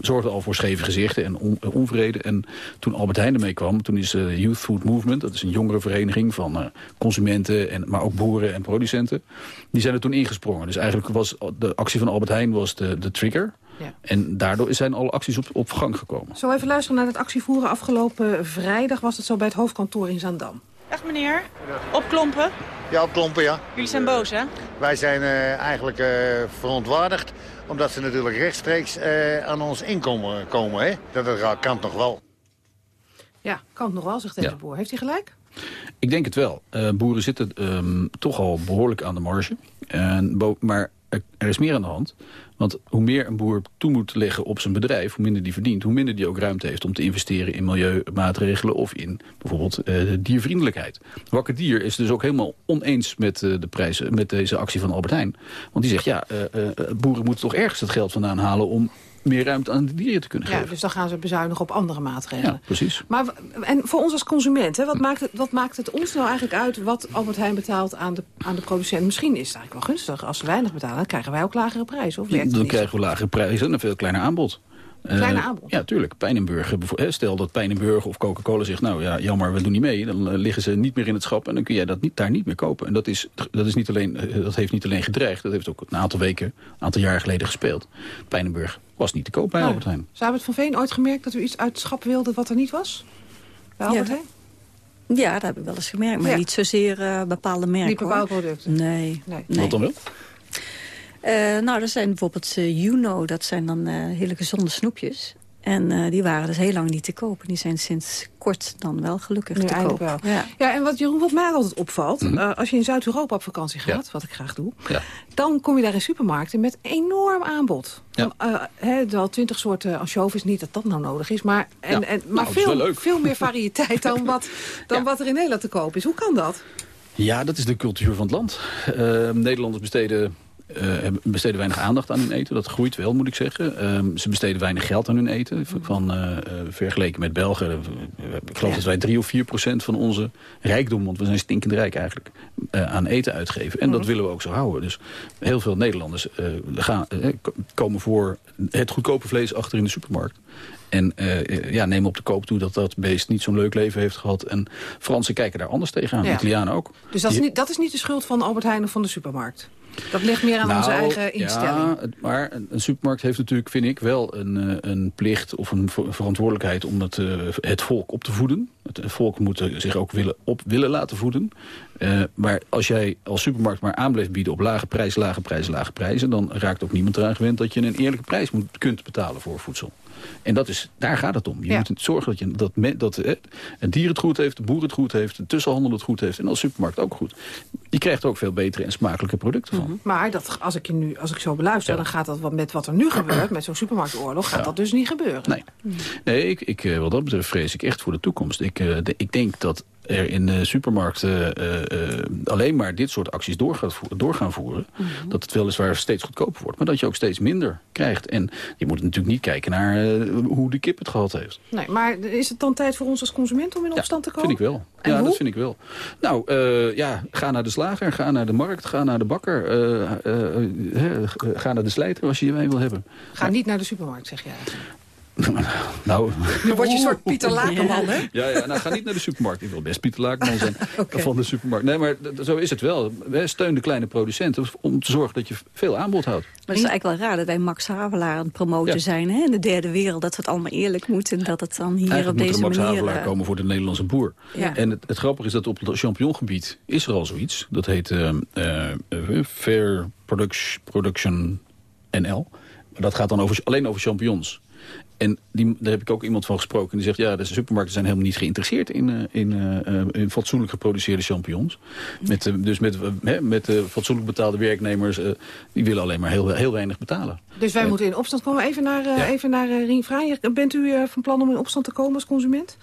zorgde al voor scheve gezichten en on, onvrede. En toen Albert Heijn ermee kwam, toen is uh, Youth Food Movement... dat is een jongerenvereniging van uh, consumenten, en, maar ook boeren en producenten... die zijn er toen ingesprongen. Dus eigenlijk was de actie van Albert Heijn was de, de trigger... Ja. En daardoor zijn alle acties op, op gang gekomen. Zo even luisteren naar het actievoeren. Afgelopen vrijdag was het zo bij het hoofdkantoor in Zaandam. Dag meneer. Opklompen? Ja, opklompen, ja. Jullie zijn boos, hè? Wij zijn uh, eigenlijk uh, verontwaardigd. Omdat ze natuurlijk rechtstreeks uh, aan ons inkomen komen. Hè? Dat, dat kan nog wel. Ja, kan het nog wel, zegt deze ja. boer. Heeft hij gelijk? Ik denk het wel. boeren zitten um, toch al behoorlijk aan de marge. En maar er is meer aan de hand. Want hoe meer een boer toe moet leggen op zijn bedrijf, hoe minder die verdient, hoe minder die ook ruimte heeft om te investeren in milieumaatregelen of in bijvoorbeeld uh, diervriendelijkheid. Wakker Dier is dus ook helemaal oneens met uh, de prijzen, met deze actie van Albert Heijn. Want die zegt, ja, uh, boeren moeten toch ergens het geld vandaan halen om meer ruimte aan de dieren te kunnen ja, geven. Dus dan gaan ze bezuinigen op andere maatregelen. Ja, precies. Maar en voor ons als consument, hè, wat, maakt het, wat maakt het ons nou eigenlijk uit... wat Albert Heijn betaalt aan de, aan de producent? Misschien is het eigenlijk wel gunstig. Als ze weinig betalen, dan krijgen wij ook lagere prijzen. Of werkt dan krijgen we lagere prijzen en een veel kleiner aanbod. Kleine uh, aanbod? Ja, tuurlijk. Pijnenburg, stel dat Pijnenburg of Coca-Cola zegt... nou ja, jammer, we doen niet mee. Dan uh, liggen ze niet meer in het schap en dan kun jij dat niet, daar niet meer kopen. En dat, is, dat, is niet alleen, uh, dat heeft niet alleen gedreigd. Dat heeft ook een aantal weken, een aantal jaar geleden gespeeld. Pijnenburg was niet te koop bij nou, Albert Heijn. Zou het van Veen ooit gemerkt dat u iets uit het schap wilde... wat er niet was? Bij Albert ja. Heijn? Ja, dat heb ik wel eens gemerkt. Maar Ja. niet zozeer uh, bepaalde merken. Niet bepaalde hoor. producten? Nee. Nee. nee. Wat dan wel? Eh, nou, er zijn bijvoorbeeld uh, Juno, dat zijn dan uh, hele gezonde snoepjes. En uh, die waren dus heel lang niet te kopen. Die zijn sinds kort dan wel gelukkig nu te kopen. Wel. Ja. ja, en wat Jeroen, wat mij altijd opvalt... Mm -hmm. uh, als je in Zuid-Europa op vakantie gaat, ja. wat ik graag doe... Ja. dan kom je daar in supermarkten met enorm aanbod. Ja. Van, uh, he, wel twintig soorten anchovies, niet dat dat nou nodig is... maar, en, en, maar nou, veel, veel meer variëteit dan, wat, dan wat er in Nederland te koop is. Hoe kan dat? Ja, dat is de cultuur van het land. Nederlanders besteden besteden weinig aandacht aan hun eten. Dat groeit wel, moet ik zeggen. Um, ze besteden weinig geld aan hun eten. Van, uh, uh, vergeleken met Belgen. ik geloof ja. dat wij 3 of 4 procent van onze rijkdom... want we zijn stinkend rijk eigenlijk, aan eten uitgeven. En mm. dat willen we ook zo houden. Dus heel veel Nederlanders gaan, komen voor het goedkope vlees achter in de supermarkt. En uh, ja, neem op de koop toe dat dat beest niet zo'n leuk leven heeft gehad. En Fransen kijken daar anders tegenaan, ja. Italianen ook. Dus dat is, niet, dat is niet de schuld van Albert Heijn of van de supermarkt? Dat ligt meer aan nou, onze eigen instelling. Ja, maar een supermarkt heeft natuurlijk, vind ik, wel een, een plicht of een verantwoordelijkheid om het, uh, het volk op te voeden. Het volk moet zich ook willen, op willen laten voeden. Uh, maar als jij als supermarkt maar aan blijft bieden op lage prijs, lage prijs, lage prijzen... dan raakt ook niemand eraan gewend dat je een eerlijke prijs moet, kunt betalen voor voedsel. En dat is, daar gaat het om. Je ja. moet zorgen dat, je, dat, dat eh, een dier het goed heeft, de boer het goed heeft... de tussenhandel het goed heeft en als supermarkt ook goed. Je krijgt er ook veel betere en smakelijke producten van. Mm -hmm. Maar dat, als, ik je nu, als ik zo beluister, ja. dan gaat dat wat met wat er nu gebeurt... met zo'n supermarktoorlog, gaat ja. dat dus niet gebeuren. Nee, nee ik, ik, wat dat betreft vrees ik echt voor de toekomst. Ik, uh, de, ik denk dat er in de supermarkten uh, uh, alleen maar dit soort acties doorgaat, door gaan voeren. Mm -hmm. Dat het weliswaar steeds goedkoper wordt, maar dat je ook steeds minder krijgt. En je moet natuurlijk niet kijken naar uh, hoe de kip het gehad heeft. Nee, maar is het dan tijd voor ons als consument om in opstand ja, te komen? vind ik wel. En ja, hoe? dat vind ik wel. Nou, ja, ga naar de slager, ga naar de markt, ga naar de bakker. ga naar de slijter als je je wijn wil hebben. Ga maar, niet naar de supermarkt, zeg jij. nou... Nu word je een soort Pieter Lakenman, hè? Ja, ja nou, ga niet naar de supermarkt. Ik wil best Pieter Lakenman zijn okay. van de supermarkt. Nee, maar zo is het wel. Steun de kleine producenten om te zorgen dat je veel aanbod houdt. Maar het is eigenlijk wel raar dat wij Max Havelaar aan het promoten ja. zijn. Hè? In de derde wereld, dat het allemaal eerlijk moet. En dat het dan hier Eigenlijk op deze moet er Max manier... Havelaar komen voor de Nederlandse boer. Ja. En het, het grappige is dat op het champignongebied is er al zoiets. Dat heet uh, uh, Fair Production, Production NL. Maar dat gaat dan over, alleen over champignons. En die, daar heb ik ook iemand van gesproken. En die zegt, ja, de supermarkten zijn helemaal niet geïnteresseerd in, uh, in, uh, in fatsoenlijk geproduceerde champignons. Met, uh, dus met, met fatsoenlijk betaalde werknemers, die willen alleen maar heel, heel weinig betalen. Dus wij moeten in opstand komen. Even naar, ja. even naar Rien Vraaier. Bent u van plan om in opstand te komen als consument?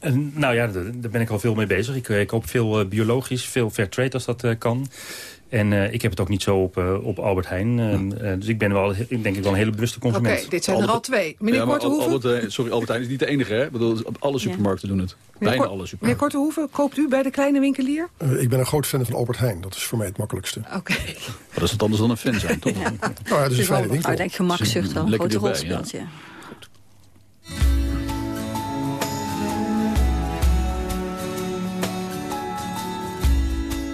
En, nou ja, daar, daar ben ik al veel mee bezig. Ik, ik koop veel biologisch, veel fair trade als dat kan. En uh, ik heb het ook niet zo op, uh, op Albert Heijn. Uh, dus ik ben wel, ik denk ik wel een hele bewuste consument. Oké, okay, dit zijn Albert, er al twee. Meneer ja, Kortehoeven? Albert, sorry, Albert Heijn is niet de enige. Hè? Ik bedoel, alle supermarkten ja. doen het. Bijna alle supermarkten. Meneer Kortehoeven, koopt u bij de kleine winkelier? ik ben een groot fan van Albert Heijn. Dat is voor mij het makkelijkste. Oké. Okay. Wat is het anders dan een fan zijn, toch? ja. Nou ja, het is een fijne winkel. Ik denk gemakzucht wel een grote rol speelt, ja.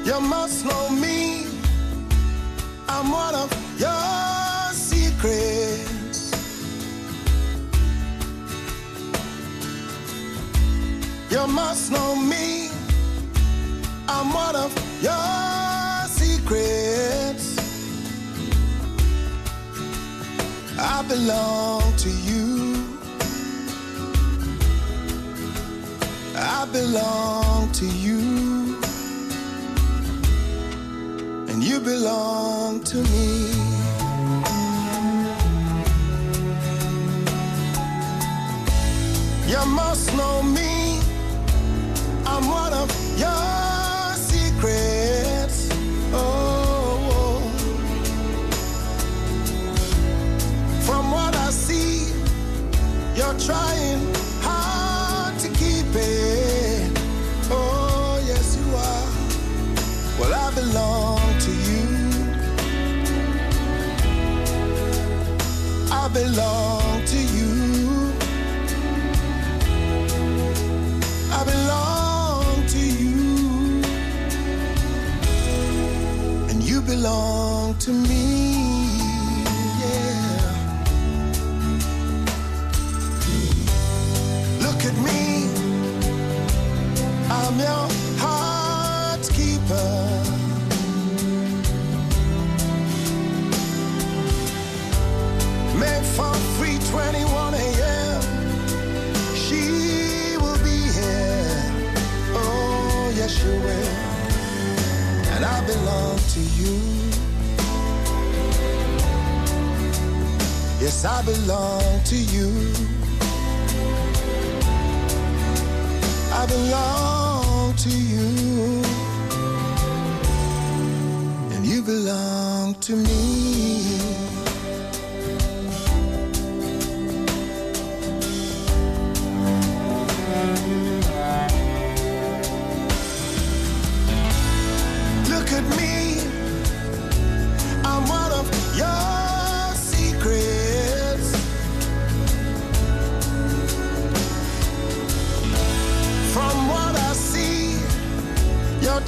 You must know me. I'm one of your secrets. You must know me. I'm one of your secrets. I belong to you. I belong to you. And you belong to me. You must know me. I'm one of your secrets. Oh, oh. from what I see, you're trying I belong to you. I belong to you. And you belong to me. To you. Yes, I belong to you. I belong to you. And you belong to me.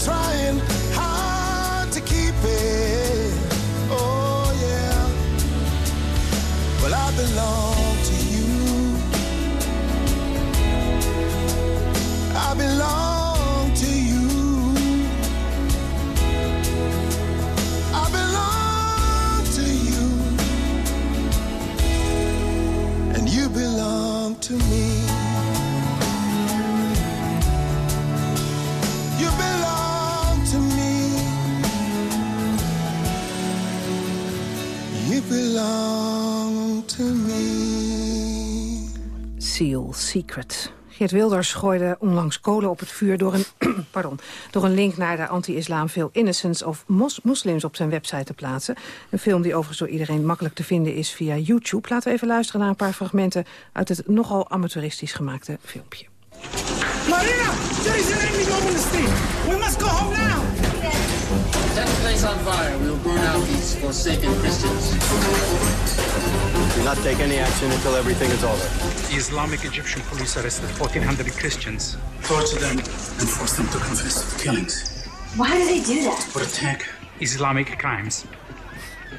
Trying belong to me. Seal Secret. Geert Wilders gooide onlangs kolen op het vuur door een, pardon, door een link naar de anti-islamfilm Innocence of Mos Muslims op zijn website te plaatsen. Een film die overigens door iedereen makkelijk te vinden is via YouTube. Laten we even luisteren naar een paar fragmenten uit het nogal amateuristisch gemaakte filmpje. Maria, there's an enemy on the street. We must go home now. Set the place on fire. We will burn out these forsaken Christians. Do not take any action until everything is over. The Islamic Egyptian police arrested 1,400 Christians, tortured them, and forced them to confess to the killings. Why do they do that? For attack Islamic crimes.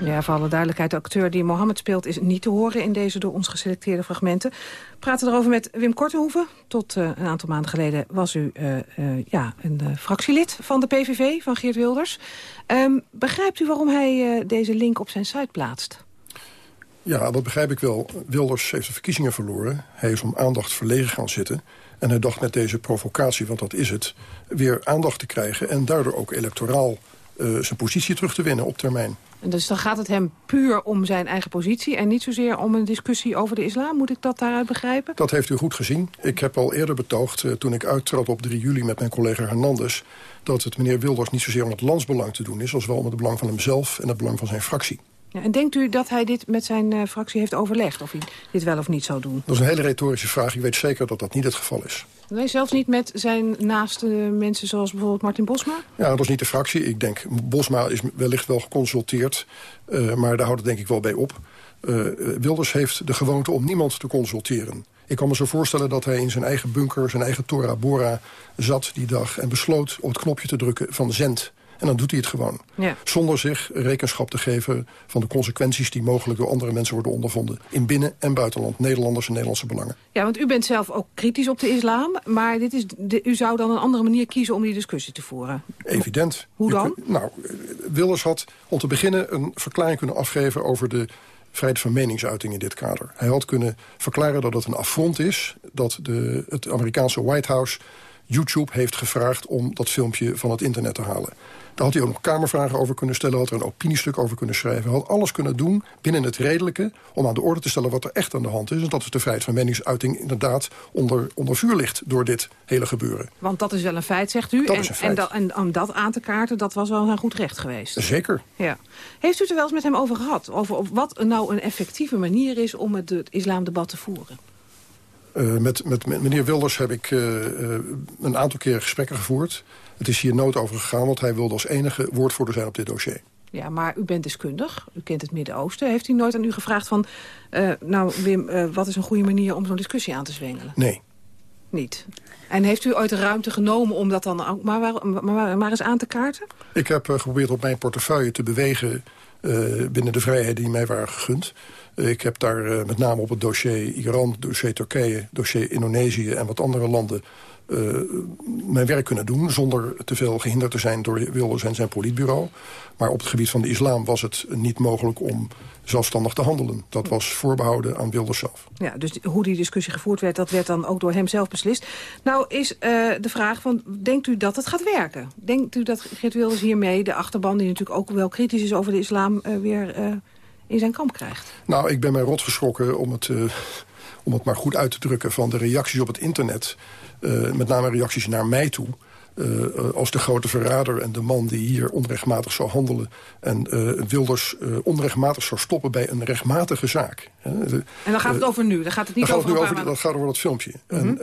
Ja, voor alle duidelijkheid, de acteur die Mohammed speelt... is niet te horen in deze door ons geselecteerde fragmenten. We praten erover met Wim Kortenhoeven. Tot uh, een aantal maanden geleden was u uh, uh, ja, een fractielid van de PVV, van Geert Wilders. Um, begrijpt u waarom hij deze link op zijn site plaatst? Ja, dat begrijp ik wel. Wilders heeft de verkiezingen verloren. Hij is om aandacht verlegen gaan zitten. En hij dacht met deze provocatie, want dat is het... weer aandacht te krijgen en daardoor ook electoraal zijn positie terug te winnen op termijn. Dus dan gaat het hem puur om zijn eigen positie... en niet zozeer om een discussie over de islam. Moet ik dat daaruit begrijpen? Dat heeft u goed gezien. Ik heb al eerder betoogd, uh, toen ik uittrad op 3 juli met mijn collega Hernandez... dat het meneer Wilders niet zozeer om het landsbelang te doen is... als wel om het belang van hemzelf en het belang van zijn fractie. Ja, en denkt u dat hij dit met zijn uh, fractie heeft overlegd? Of hij dit wel of niet zou doen? Dat is een hele retorische vraag. Ik weet zeker dat dat niet het geval is. Nee, zelfs niet met zijn naaste mensen zoals bijvoorbeeld Martin Bosma? Ja, dat is niet de fractie. Ik denk, Bosma is wellicht wel geconsulteerd, uh, maar daar houdt het denk ik wel bij op. Uh, Wilders heeft de gewoonte om niemand te consulteren. Ik kan me zo voorstellen dat hij in zijn eigen bunker, zijn eigen Tora Bora zat die dag... en besloot op het knopje te drukken van zend. En dan doet hij het gewoon. Ja. Zonder zich rekenschap te geven van de consequenties... die mogelijk door andere mensen worden ondervonden. In binnen- en buitenland. Nederlanders en Nederlandse belangen. Ja, want u bent zelf ook kritisch op de islam. Maar dit is de, u zou dan een andere manier kiezen om die discussie te voeren. Evident. Hoe dan? Nou, Wilders had om te beginnen een verklaring kunnen afgeven... over de vrijheid van meningsuiting in dit kader. Hij had kunnen verklaren dat het een affront is... dat de, het Amerikaanse White House YouTube heeft gevraagd om dat filmpje van het internet te halen. Daar had hij ook nog kamervragen over kunnen stellen... had er een opiniestuk over kunnen schrijven. Hij had alles kunnen doen binnen het redelijke... om aan de orde te stellen wat er echt aan de hand is. En dat is de vrijheid van meningsuiting inderdaad onder, onder vuur ligt... door dit hele gebeuren. Want dat is wel een feit, zegt u. Dat en, is een feit. En, en, om dat aan te kaarten, dat was wel een goed recht geweest. Zeker. Ja. Heeft u het er wel eens met hem over gehad? Over wat nou een effectieve manier is om het, het islamdebat te voeren? Uh, met, met, met, meneer Wilders heb ik uh, uh, een aantal keren gesprekken gevoerd. Het is hier nood over gegaan, want hij wilde als enige woordvoerder zijn op dit dossier. Ja, maar u bent deskundig, u kent het Midden-Oosten. Heeft hij nooit aan u gevraagd van... Uh, nou, Wim, uh, wat is een goede manier om zo'n discussie aan te zwengelen? Nee. Niet? En heeft u ooit de ruimte genomen om dat dan ook maar, maar, maar, maar eens aan te kaarten? Ik heb uh, geprobeerd op mijn portefeuille te bewegen... binnen de vrijheden die mij waren gegund. Ik heb daar met name op het dossier Iran, dossier Turkije... dossier Indonesië en wat andere landen mijn werk kunnen doen... zonder te veel gehinderd te zijn door Wilders en zijn politbureau. Maar op het gebied van de islam was het niet mogelijk om zelfstandig te handelen. Dat was voorbehouden aan Wilders zelf. Ja, dus hoe die discussie gevoerd werd, dat werd dan ook door hem zelf beslist. Nou is uh, de vraag van, denkt u dat het gaat werken? Denkt u dat Geert Wilders hiermee de achterban... die natuurlijk ook wel kritisch is over de islam, uh, weer in zijn kamp krijgt? Nou, ik ben mij rot geschrokken om het, om het maar goed uit te drukken... van de reacties op het internet. met name reacties naar mij toe... Uh, als de grote verrader en de man die hier onrechtmatig zou handelen... en uh, Wilders uh, onrechtmatig zou stoppen bij een rechtmatige zaak. en dan gaat het over nu? Dan gaat het niet over, nu over, Dat gaat over dat filmpje. En,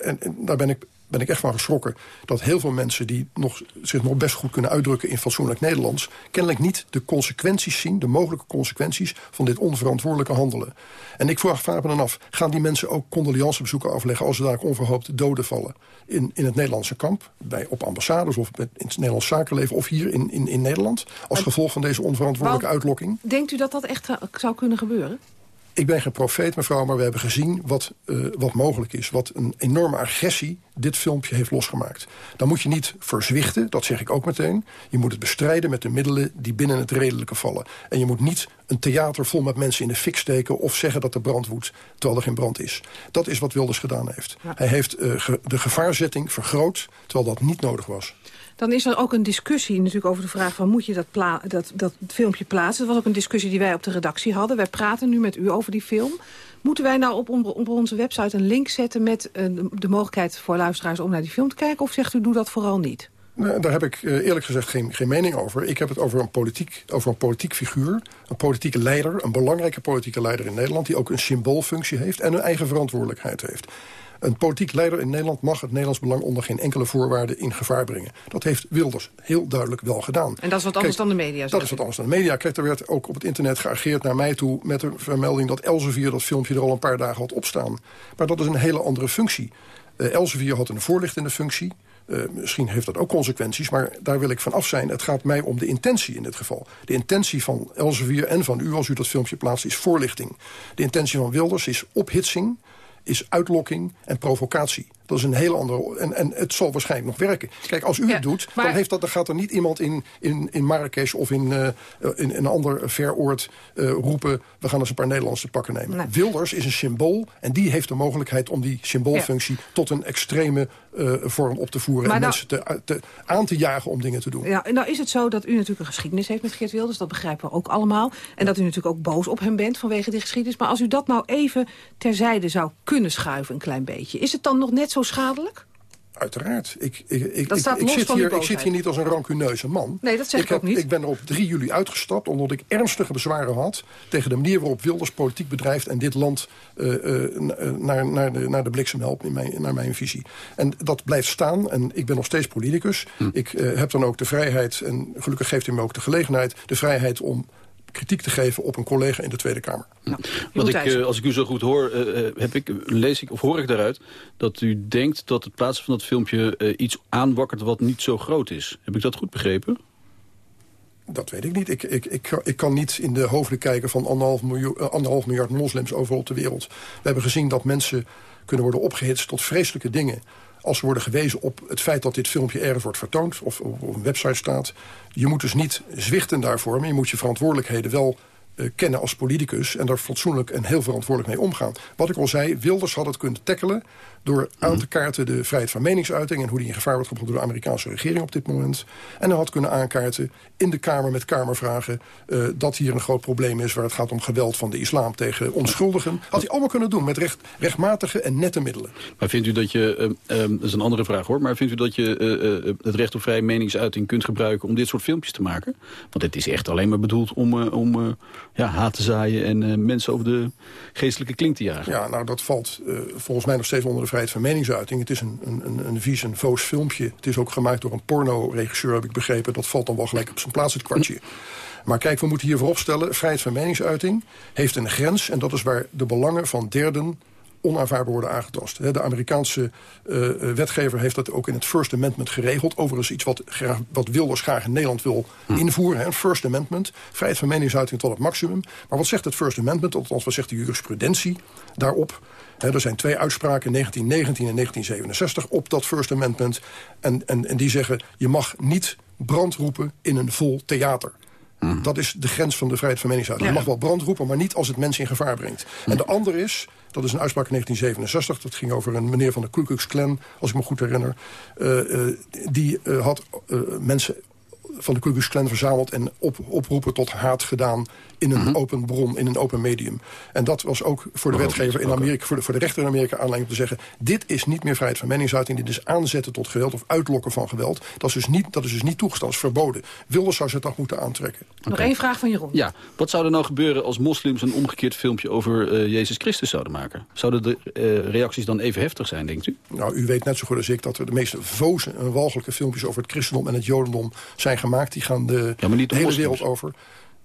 en, en, daar ben ik ben ik echt van geschrokken dat heel veel mensen... die nog, zich nog best goed kunnen uitdrukken in fatsoenlijk Nederlands... kennelijk niet de consequenties zien, de mogelijke consequenties... van dit onverantwoordelijke handelen. En ik vraag, vraag me dan af, gaan die mensen ook condoleancebezoeken afleggen... als er daar onverhoopt doden vallen in, in het Nederlandse kamp... Bij, op ambassades of in het Nederlands zakenleven of hier in, in, in Nederland... als gevolg van deze onverantwoordelijke uitlokking? Denkt u dat dat echt zou kunnen gebeuren? Ik ben geen profeet, mevrouw, maar we hebben gezien wat, uh, wat mogelijk is. Wat een enorme agressie dit filmpje heeft losgemaakt. Dan moet je niet verzwichten, dat zeg ik ook meteen. Je moet het bestrijden met de middelen die binnen het redelijke vallen. En je moet niet een theater vol met mensen in de fik steken... of zeggen dat er brand woedt, terwijl er geen brand is. Dat is wat Wilders gedaan heeft. Ja. Hij heeft uh, ge de gevaarzetting vergroot, terwijl dat niet nodig was. Dan is er ook een discussie natuurlijk over de vraag van moet je dat, dat, dat filmpje plaatsen. Dat was ook een discussie die wij op de redactie hadden. Wij praten nu met u over die film. Moeten wij nou op, onze website een link zetten met uh, de mogelijkheid voor luisteraars om naar die film te kijken? Of zegt u doe dat vooral niet? Nou, daar heb ik uh, eerlijk gezegd geen, geen mening over. Ik heb het over een, politiek, over een politiek figuur, een politieke leider... een belangrijke politieke leider in Nederland... die ook een symboolfunctie heeft en een eigen verantwoordelijkheid heeft. Een politiek leider in Nederland mag het Nederlands belang onder geen enkele voorwaarde in gevaar brengen. Dat heeft Wilders heel duidelijk wel gedaan. En dat is wat anders Kijk, dan de media? Dat is wat anders dan de media. Kijk, er werd ook op het internet geageerd naar mij toe... met de vermelding dat Elsevier dat filmpje er al een paar dagen had opstaan. Maar dat is een hele andere functie. Uh, Elsevier had een voorlichtende functie. Uh, misschien heeft dat ook consequenties, maar daar wil ik van af zijn. Het gaat mij om de intentie in dit geval. De intentie van Elsevier en van u, als u dat filmpje plaatst, is voorlichting. De intentie van Wilders is ophitsing is uitlokking en provocatie. Dat is een hele andere... En, en het zal waarschijnlijk nog werken. Kijk, als u ja, het doet, maar... dan, heeft dat, dan gaat er niet iemand in, in, in Marrakesh... of in, uh, in, een ander ver oord uh, roepen... we gaan eens een paar Nederlandse pakken nemen. Nee. Wilders is een symbool en die heeft de mogelijkheid... om die symboolfunctie ja. tot een extreme uh, vorm op te voeren... Maar en nou, mensen te, te, aan te jagen om dingen te doen. Ja, nou is het zo dat u natuurlijk een geschiedenis heeft met Geert Wilders. Dat begrijpen we ook allemaal. En dat u natuurlijk ook boos op hem bent vanwege die geschiedenis. Maar als u dat nou even terzijde zou kunnen schuiven een klein beetje... is het dan nog net zo schadelijk? Uiteraard. Ik, ik, ik, ik, ik, zit hier, ik zit hier niet als een rancuneuze man. Nee, dat zeg ik, ik heb, ook niet. Ik ben er op 3 juli uitgestapt omdat ik ernstige bezwaren had... tegen de manier waarop Wilders politiek bedrijft... en dit land uh, uh, naar, naar, de, naar de bliksem helpt, in mijn, naar mijn visie. En dat blijft staan. En ik ben nog steeds politicus. Hm. Ik uh, heb dan ook de vrijheid, en gelukkig geeft hij me ook de gelegenheid... de vrijheid om kritiek te geven op een collega in de Tweede Kamer. Nou, Want ik, uh, als ik u zo goed hoor, uh, heb ik, lees ik of hoor ik daaruit... dat u denkt dat het plaatsen van dat filmpje uh, iets aanwakkert wat niet zo groot is. Heb ik dat goed begrepen? Dat weet ik niet. Ik, ik, ik, ik kan niet in de hoofden kijken van anderhalf, miljoen, anderhalf miljard moslims overal op de wereld. We hebben gezien dat mensen kunnen worden opgehitst tot vreselijke dingen als worden gewezen op het feit dat dit filmpje ergens wordt vertoond... of op een website staat. Je moet dus niet zwichten daarvoor... maar je moet je verantwoordelijkheden wel uh, kennen als politicus... en daar fatsoenlijk en heel verantwoordelijk mee omgaan. Wat ik al zei, Wilders had het kunnen tackelen... door aan te kaarten de vrijheid van meningsuiting... en hoe die in gevaar wordt gebracht door de Amerikaanse regering op dit moment. En hij had kunnen aankaarten in de Kamer met Kamervragen... Uh, dat hier een groot probleem is waar het gaat om geweld van de islam tegen onschuldigen. Had hij allemaal kunnen doen met recht, rechtmatige en nette middelen. Maar vindt u dat je, uh, uh, dat is een andere vraag hoor... maar vindt u dat je het recht op vrije meningsuiting kunt gebruiken... om dit soort filmpjes te maken? Want het is echt alleen maar bedoeld om... om ja, haat te zaaien en mensen over de geestelijke klink te jagen. Ja, nou dat valt volgens mij nog steeds onder de vrijheid van meningsuiting. Het is een, een, een vies en voos filmpje. Het is ook gemaakt door een porno-regisseur, heb ik begrepen. Dat valt dan wel gelijk op zijn plaats, het kwartje. Maar kijk, we moeten hier vooropstellen... vrijheid van meningsuiting heeft een grens... en dat is waar de belangen van derden onaanvaardbaar worden aangetast. De Amerikaanse eh, eh, wetgever heeft dat ook in het First Amendment geregeld. Overigens iets wat, graag, wat Wilders graag in Nederland wil invoeren. Hè, een First Amendment, vrijheid van meningsuiting tot het maximum. Maar wat zegt het First Amendment, althans wat zegt de jurisprudentie daarop... Hè, er zijn twee uitspraken, in 1919 en 1967, op dat First Amendment. En, en, en die zeggen, je mag niet brand roepen in een vol theater. Dat is de grens van de vrijheid van meningsuiting. Je mag wel brand roepen, maar niet als het mensen in gevaar brengt. En de andere is, dat is een uitspraak in 1967... dat ging over een meneer van de Ku Klux Klan, als ik me goed herinner. eh, eh, die eh, had mensen van de Ku Klux Klan verzameld... en op, oproepen tot haat gedaan in een open bron, in een open medium. En dat was ook voor de Oh, wetgever in. Amerika... Voor de, voor de rechter in Amerika aanleiding om te zeggen... dit is niet meer vrijheid van meningsuiting, dit is aanzetten tot geweld... of uitlokken van geweld. Dat is dus niet, dat is dus niet toegestaan, dat is verboden. Wilders zou ze toch moeten aantrekken. Nog één vraag van Jeroen. Ja, wat zou er nou gebeuren als moslims een omgekeerd filmpje over eh, Jezus Christus zouden maken? Zouden de eh, reacties dan even heftig zijn, denkt u? Nou, u weet net zo goed als ik dat er de meest voze en walgelijke filmpjes over het christendom en het jodendom zijn gemaakt. Die gaan de, hele wereld over.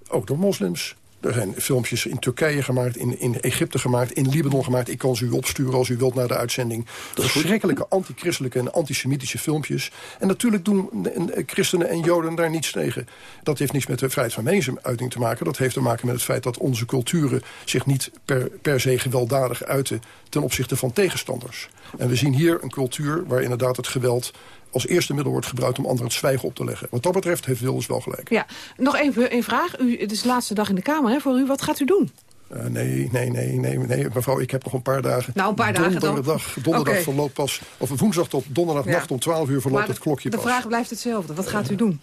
Ook door moslims. Er zijn filmpjes in Turkije gemaakt, in, in Egypte gemaakt, in Libanon gemaakt. Ik kan ze u opsturen als u wilt naar de uitzending. Verschrikkelijke antichristelijke en antisemitische filmpjes. En natuurlijk doen christenen en joden daar niets tegen. Dat heeft niets met de vrijheid van meningsuiting te maken. Dat heeft te maken met het feit dat onze culturen zich niet per, per se gewelddadig uiten ten opzichte van tegenstanders. En we zien hier een cultuur waar inderdaad het geweld als eerste middel wordt gebruikt om anderen het zwijgen op te leggen. Wat dat betreft heeft Wilders wel gelijk. Ja, nog even een vraag. U, het is de laatste dag in de Kamer hè, voor u. Wat gaat u doen? Eh, nee, nee, nee, nee, nee, mevrouw, ik heb nog een paar dagen. Nou, een paar dagen dan. Donderdag, donderdag Oké. verloopt pas, of woensdag tot donderdagnacht Ja. om 12 uur verloopt Maar het klokje de pas. vraag blijft hetzelfde. Wat gaat u doen?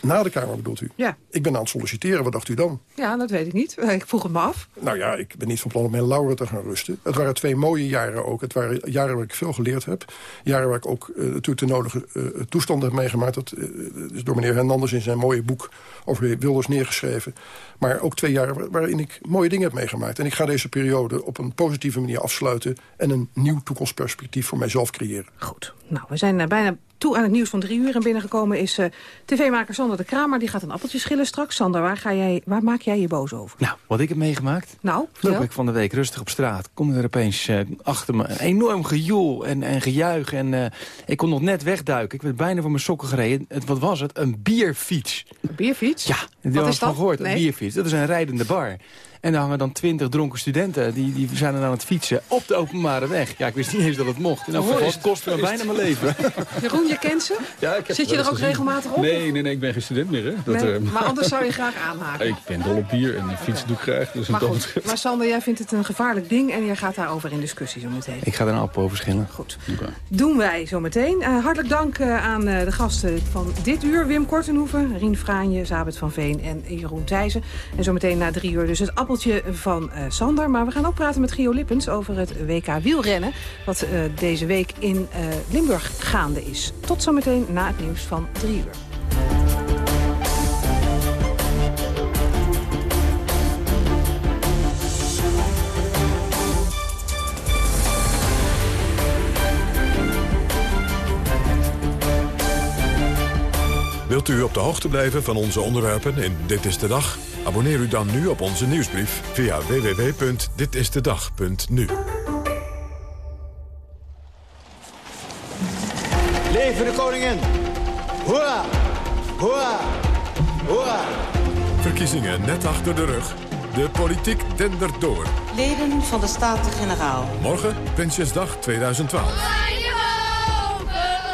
Na de Kamer bedoelt u? Ja. Ik ben aan het solliciteren, wat dacht u dan? Ja, dat weet ik niet. Eh, Ik vroeg het me af. Nou ja, ik ben niet van plan om mijn lauren te gaan rusten. Het waren twee mooie jaren ook. Het waren jaren waar ik veel geleerd heb. Jaren waar ik ook eh, natuurlijk de nodige eh, toestanden heb meegemaakt. Dat eh, is door meneer Hernandez in zijn mooie boek over Wilders neergeschreven. Maar ook twee jaren waar- waarin ik mooie dingen heb meegemaakt. En ik ga deze periode op een positieve manier afsluiten... en een nieuw toekomstperspectief voor mijzelf creëren. Goed. Nou, we zijn eh, bijna toe aan het nieuws van drie uur. En binnengekomen is eh, tv-maker Sander de Kramer. Die gaat een appeltje schillen straks. Sander, waar, ga jij, waar maak jij je boos over? Nou, wat ik heb meegemaakt. Nou, Loop ik van de week rustig op straat. Kom er opeens eh, achter me een enorm gejoel en, en gejuich. En ik kon nog net wegduiken. Ik werd bijna voor mijn sokken gereden. Het, wat was het? Een bierfiets. Een bierfiets? Ja, Wat daar is van dat? gehoord. Nee. Een bierfiets. Dat is een rijdende bar. En daar hangen dan twintig dronken studenten. Die, die zijn er aan het fietsen op de openbare weg. Ja, ik wist niet eens dat het mocht. En dan het kostte me bijna mijn leven. Jeroen, je kent ze? Ja, ik heb Zit je er ook gezien. regelmatig op? Nee, nee, nee, ik ben geen student meer. Hè. Dat, Nee, eh, maar anders zou je graag aanhaken. Ik ben dol op bier en fietsen doe ik graag. Dus Maar dat goed, maar Sander, jij vindt het een gevaarlijk ding... en jij gaat daarover in discussie zo meteen. Ik ga er een appel over schillen. Goed. Doen wij zo meteen. Eh, hartelijk dank eh, aan eh, de gasten van dit uur. Wim Kortenhoeven, Rien Fraanje, Zabet van Veen en Jeroen Thijssen. En zo meteen na drie uur dus het van eh, Sander. Maar we gaan ook praten met Gio Lippens over het WK wielrennen... wat eh, deze week in eh, Limburg gaande is. Tot zometeen na het nieuws van drie uur. Wilt u op de hoogte blijven van onze onderwerpen in Dit is de Dag? Abonneer u dan nu op onze nieuwsbrief via www.ditistedag.nu. Leven de koningin! Hoera! Hoera! Hoera! Verkiezingen net achter de rug. De politiek dendert door. Leden van de Staten-Generaal. Morgen Prinsjesdag 2012.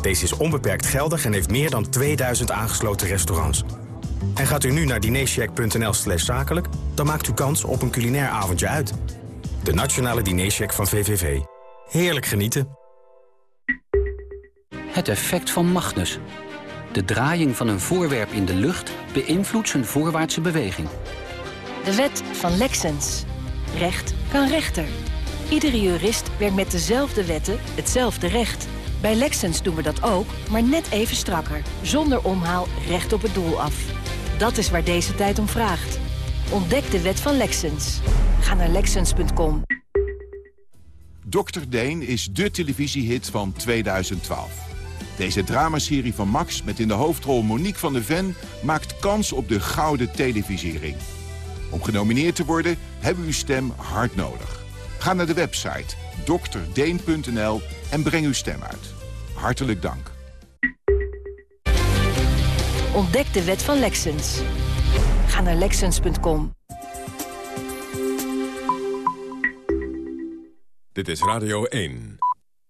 Deze is onbeperkt geldig en heeft meer dan 2000 aangesloten restaurants. En gaat u nu naar dinercheck.nl slash zakelijk... dan maakt u kans op een culinair avondje uit. De Nationale Dinercheck van VVV. Heerlijk genieten. Het effect van Magnus. De draaiing van een voorwerp in de lucht beïnvloedt zijn voorwaartse beweging. De wet van Lexens. Recht kan rechter. Iedere jurist werkt met dezelfde wetten hetzelfde recht... Bij Lexens doen we dat ook, maar net even strakker. Zonder omhaal recht op het doel af. Dat is waar deze tijd om vraagt. Ontdek de wet van Lexens. Ga naar Lexens.com. Dr. Deen is de televisiehit van 2012. Deze dramaserie van Max met in de hoofdrol Monique van der Ven... maakt kans op de gouden televisiering. Om genomineerd te worden hebben we uw stem hard nodig. Ga naar de website drdeen.nl en breng uw stem uit. Hartelijk dank. Ontdek de wet van Lexens. Ga naar Lexens.com. Dit is Radio 1.